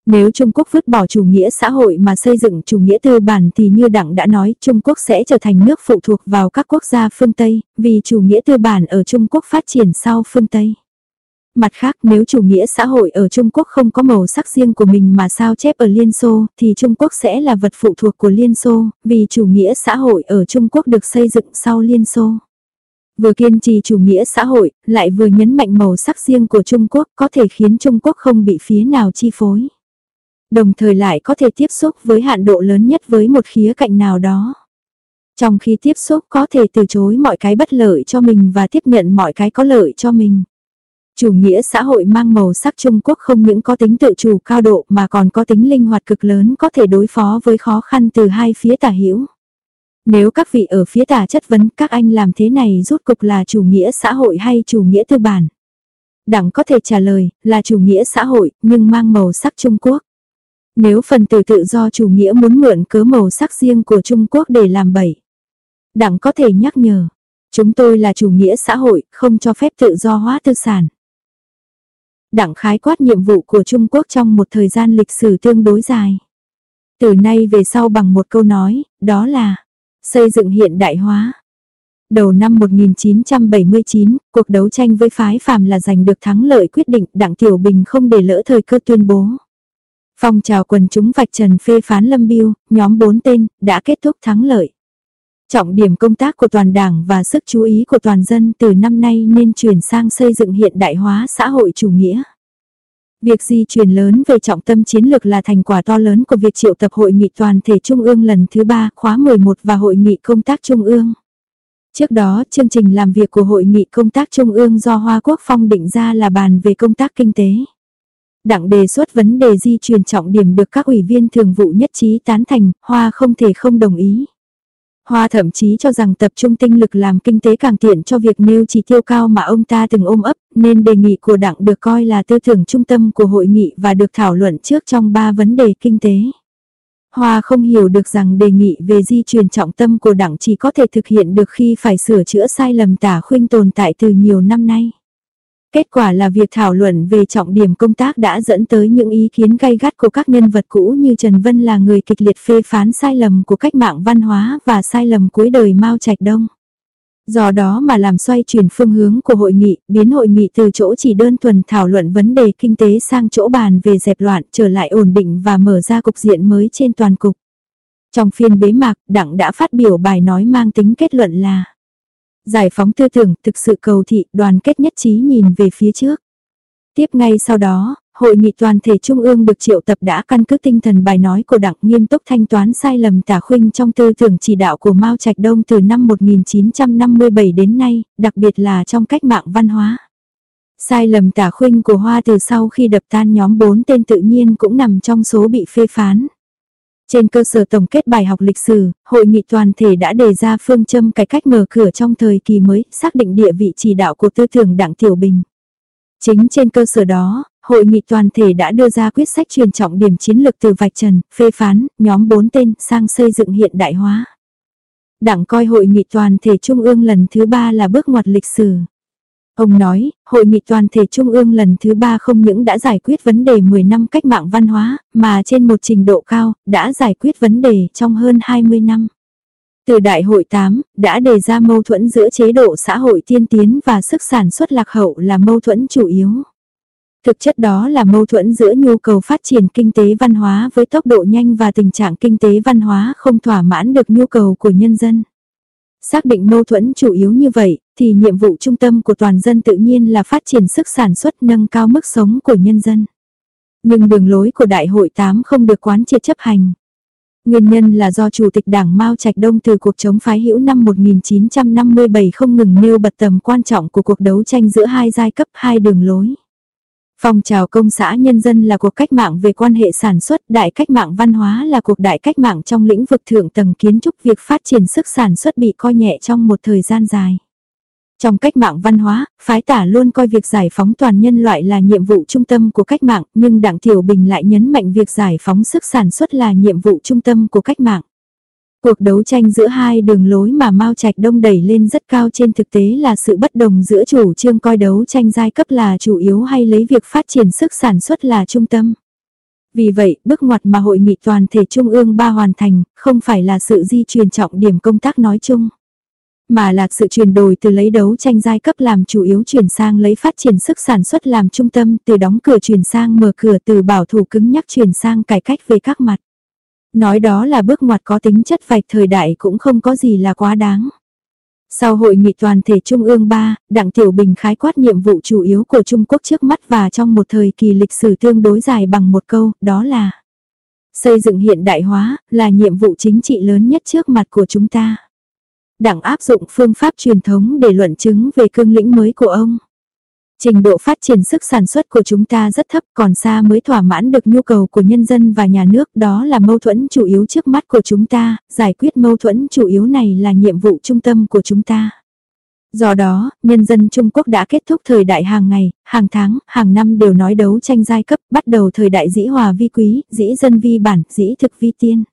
Speaker 1: Nếu Trung Quốc vứt bỏ chủ nghĩa xã hội mà xây dựng chủ nghĩa tư bản thì như Đặng đã nói Trung Quốc sẽ trở thành nước phụ thuộc vào các quốc gia phương Tây, vì chủ nghĩa tư bản ở Trung Quốc phát triển sau phương Tây. Mặt khác nếu chủ nghĩa xã hội ở Trung Quốc không có màu sắc riêng của mình mà sao chép ở Liên Xô thì Trung Quốc sẽ là vật phụ thuộc của Liên Xô, vì chủ nghĩa xã hội ở Trung Quốc được xây dựng sau Liên Xô. Vừa kiên trì chủ nghĩa xã hội, lại vừa nhấn mạnh màu sắc riêng của Trung Quốc có thể khiến Trung Quốc không bị phía nào chi phối đồng thời lại có thể tiếp xúc với hạn độ lớn nhất với một khía cạnh nào đó. Trong khi tiếp xúc có thể từ chối mọi cái bất lợi cho mình và tiếp nhận mọi cái có lợi cho mình. Chủ nghĩa xã hội mang màu sắc Trung Quốc không những có tính tự chủ cao độ mà còn có tính linh hoạt cực lớn có thể đối phó với khó khăn từ hai phía tả hữu. Nếu các vị ở phía tả chất vấn các anh làm thế này rút cục là chủ nghĩa xã hội hay chủ nghĩa tư bản? Đảng có thể trả lời là chủ nghĩa xã hội nhưng mang màu sắc Trung Quốc. Nếu phần tử tự do chủ nghĩa muốn mượn cớ màu sắc riêng của Trung Quốc để làm bậy, đảng có thể nhắc nhở, chúng tôi là chủ nghĩa xã hội, không cho phép tự do hóa tư sản. Đảng khái quát nhiệm vụ của Trung Quốc trong một thời gian lịch sử tương đối dài. Từ nay về sau bằng một câu nói, đó là xây dựng hiện đại hóa. Đầu năm 1979, cuộc đấu tranh với phái phàm là giành được thắng lợi quyết định Đảng Tiểu Bình không để lỡ thời cơ tuyên bố. Phong trào quần chúng vạch trần phê phán Lâm Biêu, nhóm 4 tên, đã kết thúc thắng lợi. Trọng điểm công tác của toàn đảng và sức chú ý của toàn dân từ năm nay nên chuyển sang xây dựng hiện đại hóa xã hội chủ nghĩa. Việc di chuyển lớn về trọng tâm chiến lược là thành quả to lớn của việc triệu tập hội nghị toàn thể Trung ương lần thứ 3 khóa 11 và hội nghị công tác Trung ương. Trước đó, chương trình làm việc của hội nghị công tác Trung ương do Hoa Quốc Phong định ra là bàn về công tác kinh tế. Đặng đề xuất vấn đề di truyền trọng điểm được các ủy viên thường vụ nhất trí tán thành, Hoa không thể không đồng ý. Hoa thậm chí cho rằng tập trung tinh lực làm kinh tế càng tiện cho việc nêu chỉ tiêu cao mà ông ta từng ôm ấp, nên đề nghị của đảng được coi là tư tưởng trung tâm của hội nghị và được thảo luận trước trong ba vấn đề kinh tế. Hoa không hiểu được rằng đề nghị về di truyền trọng tâm của đảng chỉ có thể thực hiện được khi phải sửa chữa sai lầm tả khuynh tồn tại từ nhiều năm nay. Kết quả là việc thảo luận về trọng điểm công tác đã dẫn tới những ý kiến gay gắt của các nhân vật cũ như Trần Vân là người kịch liệt phê phán sai lầm của cách mạng văn hóa và sai lầm cuối đời Mao Trạch Đông. Do đó mà làm xoay chuyển phương hướng của hội nghị, biến hội nghị từ chỗ chỉ đơn thuần thảo luận vấn đề kinh tế sang chỗ bàn về dẹp loạn trở lại ổn định và mở ra cục diện mới trên toàn cục. Trong phiên bế mạc, Đặng đã phát biểu bài nói mang tính kết luận là Giải phóng tư tưởng thực sự cầu thị đoàn kết nhất trí nhìn về phía trước. Tiếp ngay sau đó, Hội nghị toàn thể Trung ương được triệu tập đã căn cứ tinh thần bài nói của đảng nghiêm túc thanh toán sai lầm tả khuynh trong tư tưởng chỉ đạo của Mao Trạch Đông từ năm 1957 đến nay, đặc biệt là trong cách mạng văn hóa. Sai lầm tả khuynh của Hoa từ sau khi đập tan nhóm 4 tên tự nhiên cũng nằm trong số bị phê phán. Trên cơ sở tổng kết bài học lịch sử, hội nghị toàn thể đã đề ra phương châm cải cách mở cửa trong thời kỳ mới, xác định địa vị chỉ đạo của tư tưởng Đảng Tiểu Bình. Chính trên cơ sở đó, hội nghị toàn thể đã đưa ra quyết sách truyền trọng điểm chiến lược từ vạch trần, phê phán, nhóm 4 tên sang xây dựng hiện đại hóa. Đảng coi hội nghị toàn thể trung ương lần thứ ba là bước ngoặt lịch sử. Ông nói, hội nghị toàn thể trung ương lần thứ ba không những đã giải quyết vấn đề 10 năm cách mạng văn hóa, mà trên một trình độ cao, đã giải quyết vấn đề trong hơn 20 năm. Từ đại hội 8, đã đề ra mâu thuẫn giữa chế độ xã hội tiên tiến và sức sản xuất lạc hậu là mâu thuẫn chủ yếu. Thực chất đó là mâu thuẫn giữa nhu cầu phát triển kinh tế văn hóa với tốc độ nhanh và tình trạng kinh tế văn hóa không thỏa mãn được nhu cầu của nhân dân. Xác định mâu thuẫn chủ yếu như vậy, thì nhiệm vụ trung tâm của toàn dân tự nhiên là phát triển sức sản xuất nâng cao mức sống của nhân dân. Nhưng đường lối của Đại hội 8 không được quán triệt chấp hành. Nguyên nhân là do Chủ tịch Đảng Mao Trạch Đông từ cuộc chống phái hữu năm 1957 không ngừng nêu bật tầm quan trọng của cuộc đấu tranh giữa hai giai cấp hai đường lối. Phong trào công xã nhân dân là cuộc cách mạng về quan hệ sản xuất, đại cách mạng văn hóa là cuộc đại cách mạng trong lĩnh vực thượng tầng kiến trúc việc phát triển sức sản xuất bị coi nhẹ trong một thời gian dài. Trong cách mạng văn hóa, phái tả luôn coi việc giải phóng toàn nhân loại là nhiệm vụ trung tâm của cách mạng, nhưng Đảng Tiểu Bình lại nhấn mạnh việc giải phóng sức sản xuất là nhiệm vụ trung tâm của cách mạng. Cuộc đấu tranh giữa hai đường lối mà Mao Trạch Đông đẩy lên rất cao trên thực tế là sự bất đồng giữa chủ trương coi đấu tranh giai cấp là chủ yếu hay lấy việc phát triển sức sản xuất là trung tâm. Vì vậy, bước ngoặt mà hội nghị toàn thể Trung ương ba hoàn thành, không phải là sự di truyền trọng điểm công tác nói chung mà là sự chuyển đổi từ lấy đấu tranh giai cấp làm chủ yếu chuyển sang lấy phát triển sức sản xuất làm trung tâm, từ đóng cửa chuyển sang mở cửa từ bảo thủ cứng nhắc chuyển sang cải cách về các mặt. Nói đó là bước ngoặt có tính chất vạch thời đại cũng không có gì là quá đáng. Sau hội nghị toàn thể Trung ương 3, Đặng Tiểu Bình khái quát nhiệm vụ chủ yếu của Trung Quốc trước mắt và trong một thời kỳ lịch sử tương đối dài bằng một câu, đó là Xây dựng hiện đại hóa là nhiệm vụ chính trị lớn nhất trước mặt của chúng ta. Đảng áp dụng phương pháp truyền thống để luận chứng về cương lĩnh mới của ông. Trình độ phát triển sức sản xuất của chúng ta rất thấp còn xa mới thỏa mãn được nhu cầu của nhân dân và nhà nước đó là mâu thuẫn chủ yếu trước mắt của chúng ta, giải quyết mâu thuẫn chủ yếu này là nhiệm vụ trung tâm của chúng ta. Do đó, nhân dân Trung Quốc đã kết thúc thời đại hàng ngày, hàng tháng, hàng năm đều nói đấu tranh giai cấp, bắt đầu thời đại dĩ hòa vi quý, dĩ dân vi bản, dĩ thực vi tiên.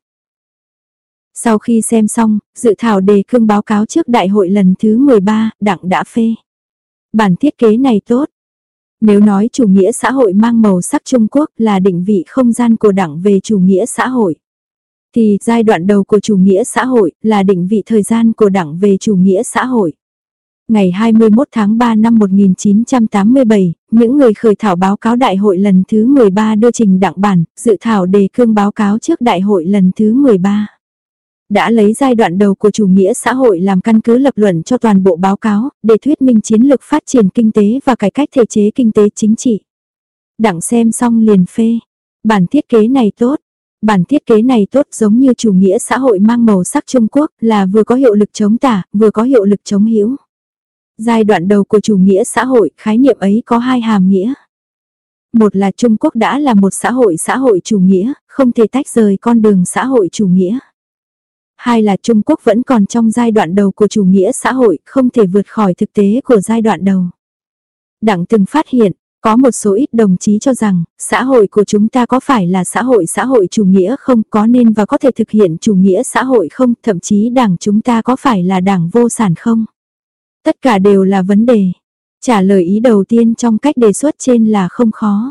Speaker 1: Sau khi xem xong, dự thảo đề cương báo cáo trước đại hội lần thứ 13, đặng đã phê. Bản thiết kế này tốt. Nếu nói chủ nghĩa xã hội mang màu sắc Trung Quốc là định vị không gian của đảng về chủ nghĩa xã hội. Thì giai đoạn đầu của chủ nghĩa xã hội là định vị thời gian của đảng về chủ nghĩa xã hội. Ngày 21 tháng 3 năm 1987, những người khởi thảo báo cáo đại hội lần thứ 13 đưa trình đặng bản, dự thảo đề cương báo cáo trước đại hội lần thứ 13 đã lấy giai đoạn đầu của chủ nghĩa xã hội làm căn cứ lập luận cho toàn bộ báo cáo, để thuyết minh chiến lược phát triển kinh tế và cải cách thể chế kinh tế chính trị. Đặng xem xong liền phê. Bản thiết kế này tốt. Bản thiết kế này tốt giống như chủ nghĩa xã hội mang màu sắc Trung Quốc là vừa có hiệu lực chống tả, vừa có hiệu lực chống hữu. Giai đoạn đầu của chủ nghĩa xã hội, khái niệm ấy có hai hàm nghĩa. Một là Trung Quốc đã là một xã hội xã hội chủ nghĩa, không thể tách rời con đường xã hội chủ nghĩa hai là Trung Quốc vẫn còn trong giai đoạn đầu của chủ nghĩa xã hội, không thể vượt khỏi thực tế của giai đoạn đầu. Đặng từng phát hiện, có một số ít đồng chí cho rằng, xã hội của chúng ta có phải là xã hội xã hội chủ nghĩa không, có nên và có thể thực hiện chủ nghĩa xã hội không, thậm chí đảng chúng ta có phải là đảng vô sản không? Tất cả đều là vấn đề. Trả lời ý đầu tiên trong cách đề xuất trên là không khó.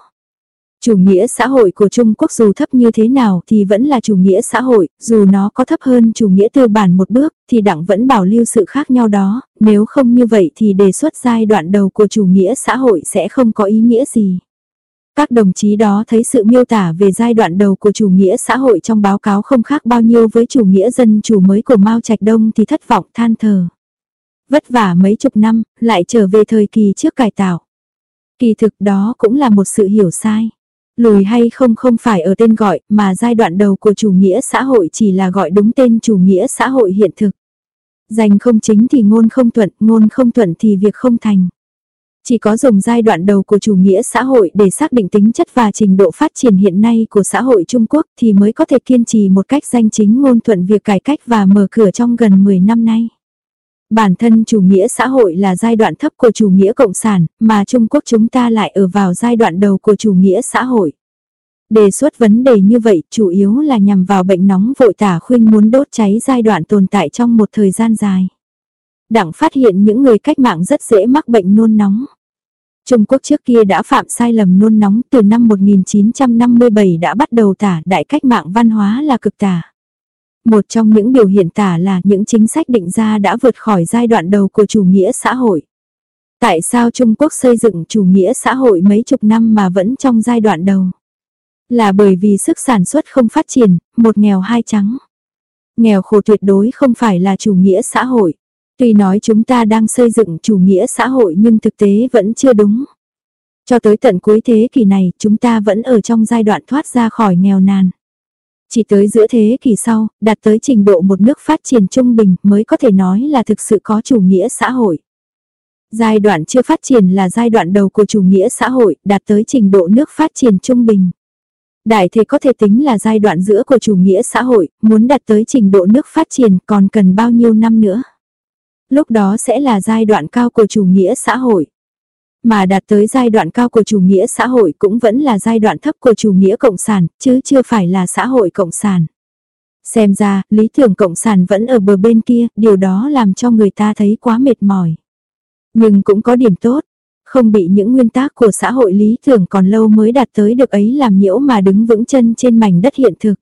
Speaker 1: Chủ nghĩa xã hội của Trung Quốc dù thấp như thế nào thì vẫn là chủ nghĩa xã hội, dù nó có thấp hơn chủ nghĩa tư bản một bước thì đảng vẫn bảo lưu sự khác nhau đó, nếu không như vậy thì đề xuất giai đoạn đầu của chủ nghĩa xã hội sẽ không có ý nghĩa gì. Các đồng chí đó thấy sự miêu tả về giai đoạn đầu của chủ nghĩa xã hội trong báo cáo không khác bao nhiêu với chủ nghĩa dân chủ mới của Mao Trạch Đông thì thất vọng than thờ. Vất vả mấy chục năm, lại trở về thời kỳ trước cải tạo. Kỳ thực đó cũng là một sự hiểu sai. Lùi hay không không phải ở tên gọi, mà giai đoạn đầu của chủ nghĩa xã hội chỉ là gọi đúng tên chủ nghĩa xã hội hiện thực. Dành không chính thì ngôn không thuận, ngôn không thuận thì việc không thành. Chỉ có dùng giai đoạn đầu của chủ nghĩa xã hội để xác định tính chất và trình độ phát triển hiện nay của xã hội Trung Quốc thì mới có thể kiên trì một cách danh chính ngôn thuận việc cải cách và mở cửa trong gần 10 năm nay. Bản thân chủ nghĩa xã hội là giai đoạn thấp của chủ nghĩa cộng sản, mà Trung Quốc chúng ta lại ở vào giai đoạn đầu của chủ nghĩa xã hội. Đề xuất vấn đề như vậy chủ yếu là nhằm vào bệnh nóng vội tả khuynh muốn đốt cháy giai đoạn tồn tại trong một thời gian dài. đảng phát hiện những người cách mạng rất dễ mắc bệnh nôn nóng. Trung Quốc trước kia đã phạm sai lầm nôn nóng từ năm 1957 đã bắt đầu tả đại cách mạng văn hóa là cực tả. Một trong những biểu hiện tả là những chính sách định ra đã vượt khỏi giai đoạn đầu của chủ nghĩa xã hội. Tại sao Trung Quốc xây dựng chủ nghĩa xã hội mấy chục năm mà vẫn trong giai đoạn đầu? Là bởi vì sức sản xuất không phát triển, một nghèo hai trắng. Nghèo khổ tuyệt đối không phải là chủ nghĩa xã hội. Tuy nói chúng ta đang xây dựng chủ nghĩa xã hội nhưng thực tế vẫn chưa đúng. Cho tới tận cuối thế kỷ này chúng ta vẫn ở trong giai đoạn thoát ra khỏi nghèo nàn. Chỉ tới giữa thế kỷ sau, đạt tới trình độ một nước phát triển trung bình mới có thể nói là thực sự có chủ nghĩa xã hội. Giai đoạn chưa phát triển là giai đoạn đầu của chủ nghĩa xã hội, đạt tới trình độ nước phát triển trung bình. Đại thể có thể tính là giai đoạn giữa của chủ nghĩa xã hội, muốn đạt tới trình độ nước phát triển còn cần bao nhiêu năm nữa. Lúc đó sẽ là giai đoạn cao của chủ nghĩa xã hội mà đạt tới giai đoạn cao của chủ nghĩa xã hội cũng vẫn là giai đoạn thấp của chủ nghĩa cộng sản, chứ chưa phải là xã hội cộng sản. Xem ra, lý tưởng cộng sản vẫn ở bờ bên kia, điều đó làm cho người ta thấy quá mệt mỏi. Nhưng cũng có điểm tốt, không bị những nguyên tắc của xã hội lý tưởng còn lâu mới đạt tới được ấy làm nhiễu mà đứng vững chân trên mảnh đất hiện thực.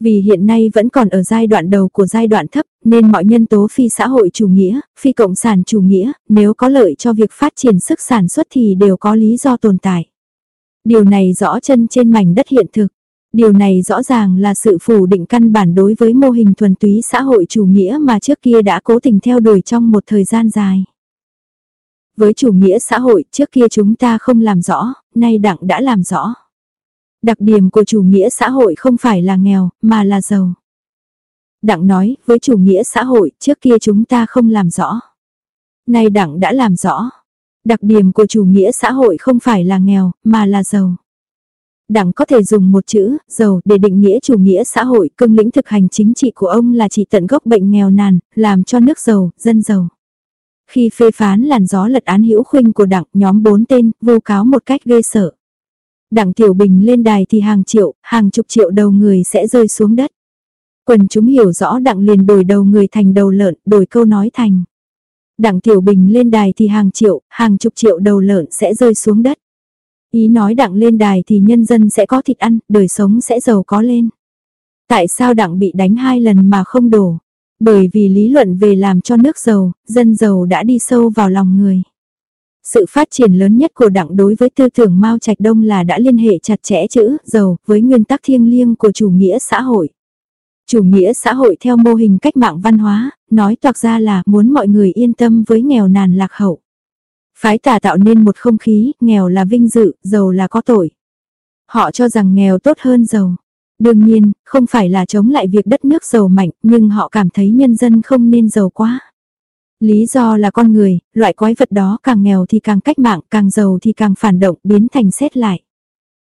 Speaker 1: Vì hiện nay vẫn còn ở giai đoạn đầu của giai đoạn thấp, nên mọi nhân tố phi xã hội chủ nghĩa, phi cộng sản chủ nghĩa, nếu có lợi cho việc phát triển sức sản xuất thì đều có lý do tồn tại. Điều này rõ chân trên mảnh đất hiện thực. Điều này rõ ràng là sự phủ định căn bản đối với mô hình thuần túy xã hội chủ nghĩa mà trước kia đã cố tình theo đuổi trong một thời gian dài. Với chủ nghĩa xã hội trước kia chúng ta không làm rõ, nay đặng đã làm rõ. Đặc điểm của chủ nghĩa xã hội không phải là nghèo, mà là giàu. Đặng nói, với chủ nghĩa xã hội, trước kia chúng ta không làm rõ. Nay đặng đã làm rõ. Đặc điểm của chủ nghĩa xã hội không phải là nghèo, mà là giàu. Đặng có thể dùng một chữ, giàu, để định nghĩa chủ nghĩa xã hội, Cương lĩnh thực hành chính trị của ông là chỉ tận gốc bệnh nghèo nàn, làm cho nước giàu, dân giàu. Khi phê phán làn gió lật án hữu khuynh của đảng nhóm bốn tên, vô cáo một cách ghê sợ đặng Tiểu Bình lên đài thì hàng triệu, hàng chục triệu đầu người sẽ rơi xuống đất. Quần chúng hiểu rõ đặng liền đổi đầu người thành đầu lợn, đổi câu nói thành. Đặng Tiểu Bình lên đài thì hàng triệu, hàng chục triệu đầu lợn sẽ rơi xuống đất. Ý nói đặng lên đài thì nhân dân sẽ có thịt ăn, đời sống sẽ giàu có lên. Tại sao đặng bị đánh hai lần mà không đổ? Bởi vì lý luận về làm cho nước giàu, dân giàu đã đi sâu vào lòng người. Sự phát triển lớn nhất của đảng đối với tư tưởng Mao Trạch Đông là đã liên hệ chặt chẽ chữ giàu với nguyên tắc thiêng liêng của chủ nghĩa xã hội. Chủ nghĩa xã hội theo mô hình cách mạng văn hóa, nói toạc ra là muốn mọi người yên tâm với nghèo nàn lạc hậu. Phái tà tạo nên một không khí, nghèo là vinh dự, giàu là có tội. Họ cho rằng nghèo tốt hơn giàu. Đương nhiên, không phải là chống lại việc đất nước giàu mạnh, nhưng họ cảm thấy nhân dân không nên giàu quá. Lý do là con người, loại quái vật đó càng nghèo thì càng cách mạng, càng giàu thì càng phản động, biến thành xét lại.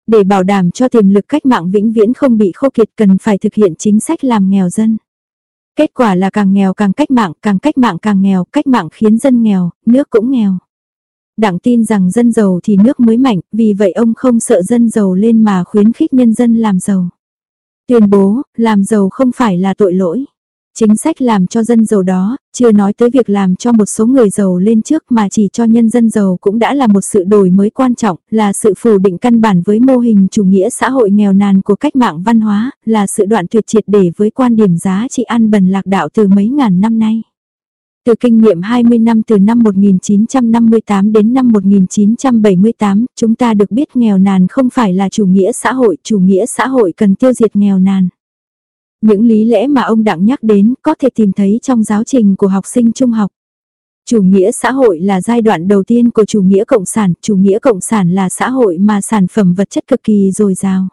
Speaker 1: Để bảo đảm cho tiềm lực cách mạng vĩnh viễn không bị khô kiệt cần phải thực hiện chính sách làm nghèo dân. Kết quả là càng nghèo càng cách mạng, càng cách mạng càng nghèo, cách mạng khiến dân nghèo, nước cũng nghèo. Đảng tin rằng dân giàu thì nước mới mạnh, vì vậy ông không sợ dân giàu lên mà khuyến khích nhân dân làm giàu. Tuyên bố, làm giàu không phải là tội lỗi. Chính sách làm cho dân giàu đó, chưa nói tới việc làm cho một số người giàu lên trước mà chỉ cho nhân dân giàu cũng đã là một sự đổi mới quan trọng, là sự phủ định căn bản với mô hình chủ nghĩa xã hội nghèo nàn của cách mạng văn hóa, là sự đoạn tuyệt triệt để với quan điểm giá trị ăn bần lạc đạo từ mấy ngàn năm nay. Từ kinh nghiệm 20 năm từ năm 1958 đến năm 1978, chúng ta được biết nghèo nàn không phải là chủ nghĩa xã hội, chủ nghĩa xã hội cần tiêu diệt nghèo nàn. Những lý lẽ mà ông Đặng nhắc đến có thể tìm thấy trong giáo trình của học sinh trung học. Chủ nghĩa xã hội là giai đoạn đầu tiên của chủ nghĩa cộng sản, chủ nghĩa cộng sản là xã hội mà sản phẩm vật chất cực kỳ dồi dào.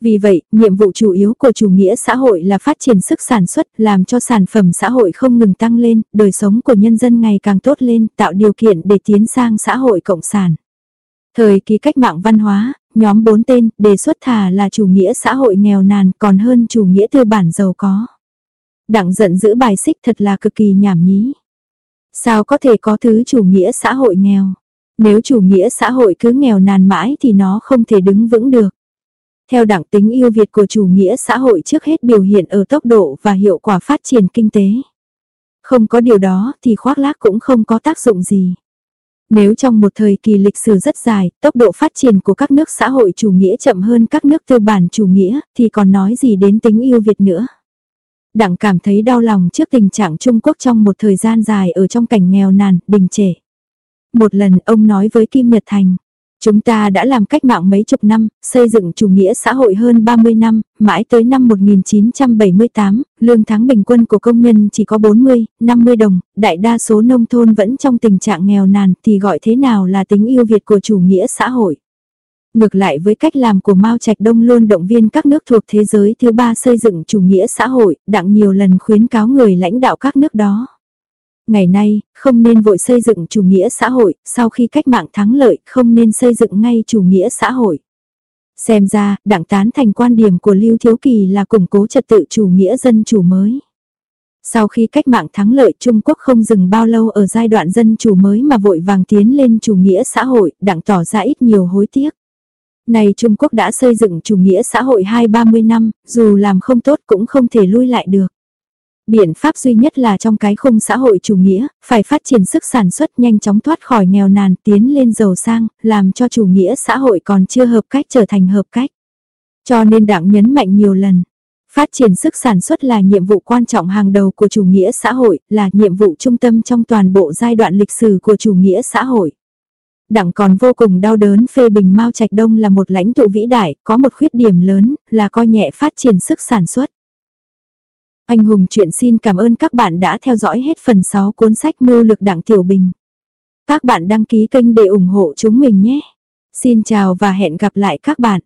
Speaker 1: Vì vậy, nhiệm vụ chủ yếu của chủ nghĩa xã hội là phát triển sức sản xuất, làm cho sản phẩm xã hội không ngừng tăng lên, đời sống của nhân dân ngày càng tốt lên, tạo điều kiện để tiến sang xã hội cộng sản. Thời kỳ cách mạng văn hóa, nhóm bốn tên đề xuất thà là chủ nghĩa xã hội nghèo nàn, còn hơn chủ nghĩa tư bản giàu có. Đặng giận giữ bài xích thật là cực kỳ nhảm nhí. Sao có thể có thứ chủ nghĩa xã hội nghèo? Nếu chủ nghĩa xã hội cứ nghèo nàn mãi thì nó không thể đứng vững được. Theo Đảng tính yêu Việt của chủ nghĩa xã hội trước hết biểu hiện ở tốc độ và hiệu quả phát triển kinh tế. Không có điều đó thì khoác lác cũng không có tác dụng gì. Nếu trong một thời kỳ lịch sử rất dài, tốc độ phát triển của các nước xã hội chủ nghĩa chậm hơn các nước tư bản chủ nghĩa, thì còn nói gì đến tính yêu Việt nữa. Đặng cảm thấy đau lòng trước tình trạng Trung Quốc trong một thời gian dài ở trong cảnh nghèo nàn, đình trệ. Một lần ông nói với Kim Nhật Thành, Chúng ta đã làm cách mạng mấy chục năm, xây dựng chủ nghĩa xã hội hơn 30 năm, mãi tới năm 1978, lương tháng bình quân của công nhân chỉ có 40, 50 đồng, đại đa số nông thôn vẫn trong tình trạng nghèo nàn thì gọi thế nào là tính yêu Việt của chủ nghĩa xã hội. Ngược lại với cách làm của Mao Trạch Đông luôn động viên các nước thuộc thế giới thứ ba xây dựng chủ nghĩa xã hội, đặng nhiều lần khuyến cáo người lãnh đạo các nước đó ngày nay, không nên vội xây dựng chủ nghĩa xã hội, sau khi cách mạng thắng lợi, không nên xây dựng ngay chủ nghĩa xã hội. Xem ra, đảng tán thành quan điểm của Lưu Thiếu Kỳ là củng cố trật tự chủ nghĩa dân chủ mới. Sau khi cách mạng thắng lợi Trung Quốc không dừng bao lâu ở giai đoạn dân chủ mới mà vội vàng tiến lên chủ nghĩa xã hội, đảng tỏ ra ít nhiều hối tiếc. Này Trung Quốc đã xây dựng chủ nghĩa xã hội hai ba mươi năm, dù làm không tốt cũng không thể lui lại được. Biện pháp duy nhất là trong cái khung xã hội chủ nghĩa, phải phát triển sức sản xuất nhanh chóng thoát khỏi nghèo nàn tiến lên giàu sang, làm cho chủ nghĩa xã hội còn chưa hợp cách trở thành hợp cách. Cho nên đảng nhấn mạnh nhiều lần, phát triển sức sản xuất là nhiệm vụ quan trọng hàng đầu của chủ nghĩa xã hội, là nhiệm vụ trung tâm trong toàn bộ giai đoạn lịch sử của chủ nghĩa xã hội. Đảng còn vô cùng đau đớn phê bình Mao Trạch Đông là một lãnh tụ vĩ đại, có một khuyết điểm lớn, là coi nhẹ phát triển sức sản xuất. Anh Hùng chuyện xin cảm ơn các bạn đã theo dõi hết phần 6 cuốn sách Mưu lực Đảng Tiểu Bình. Các bạn đăng ký kênh để ủng hộ chúng mình nhé. Xin chào và hẹn gặp lại các bạn.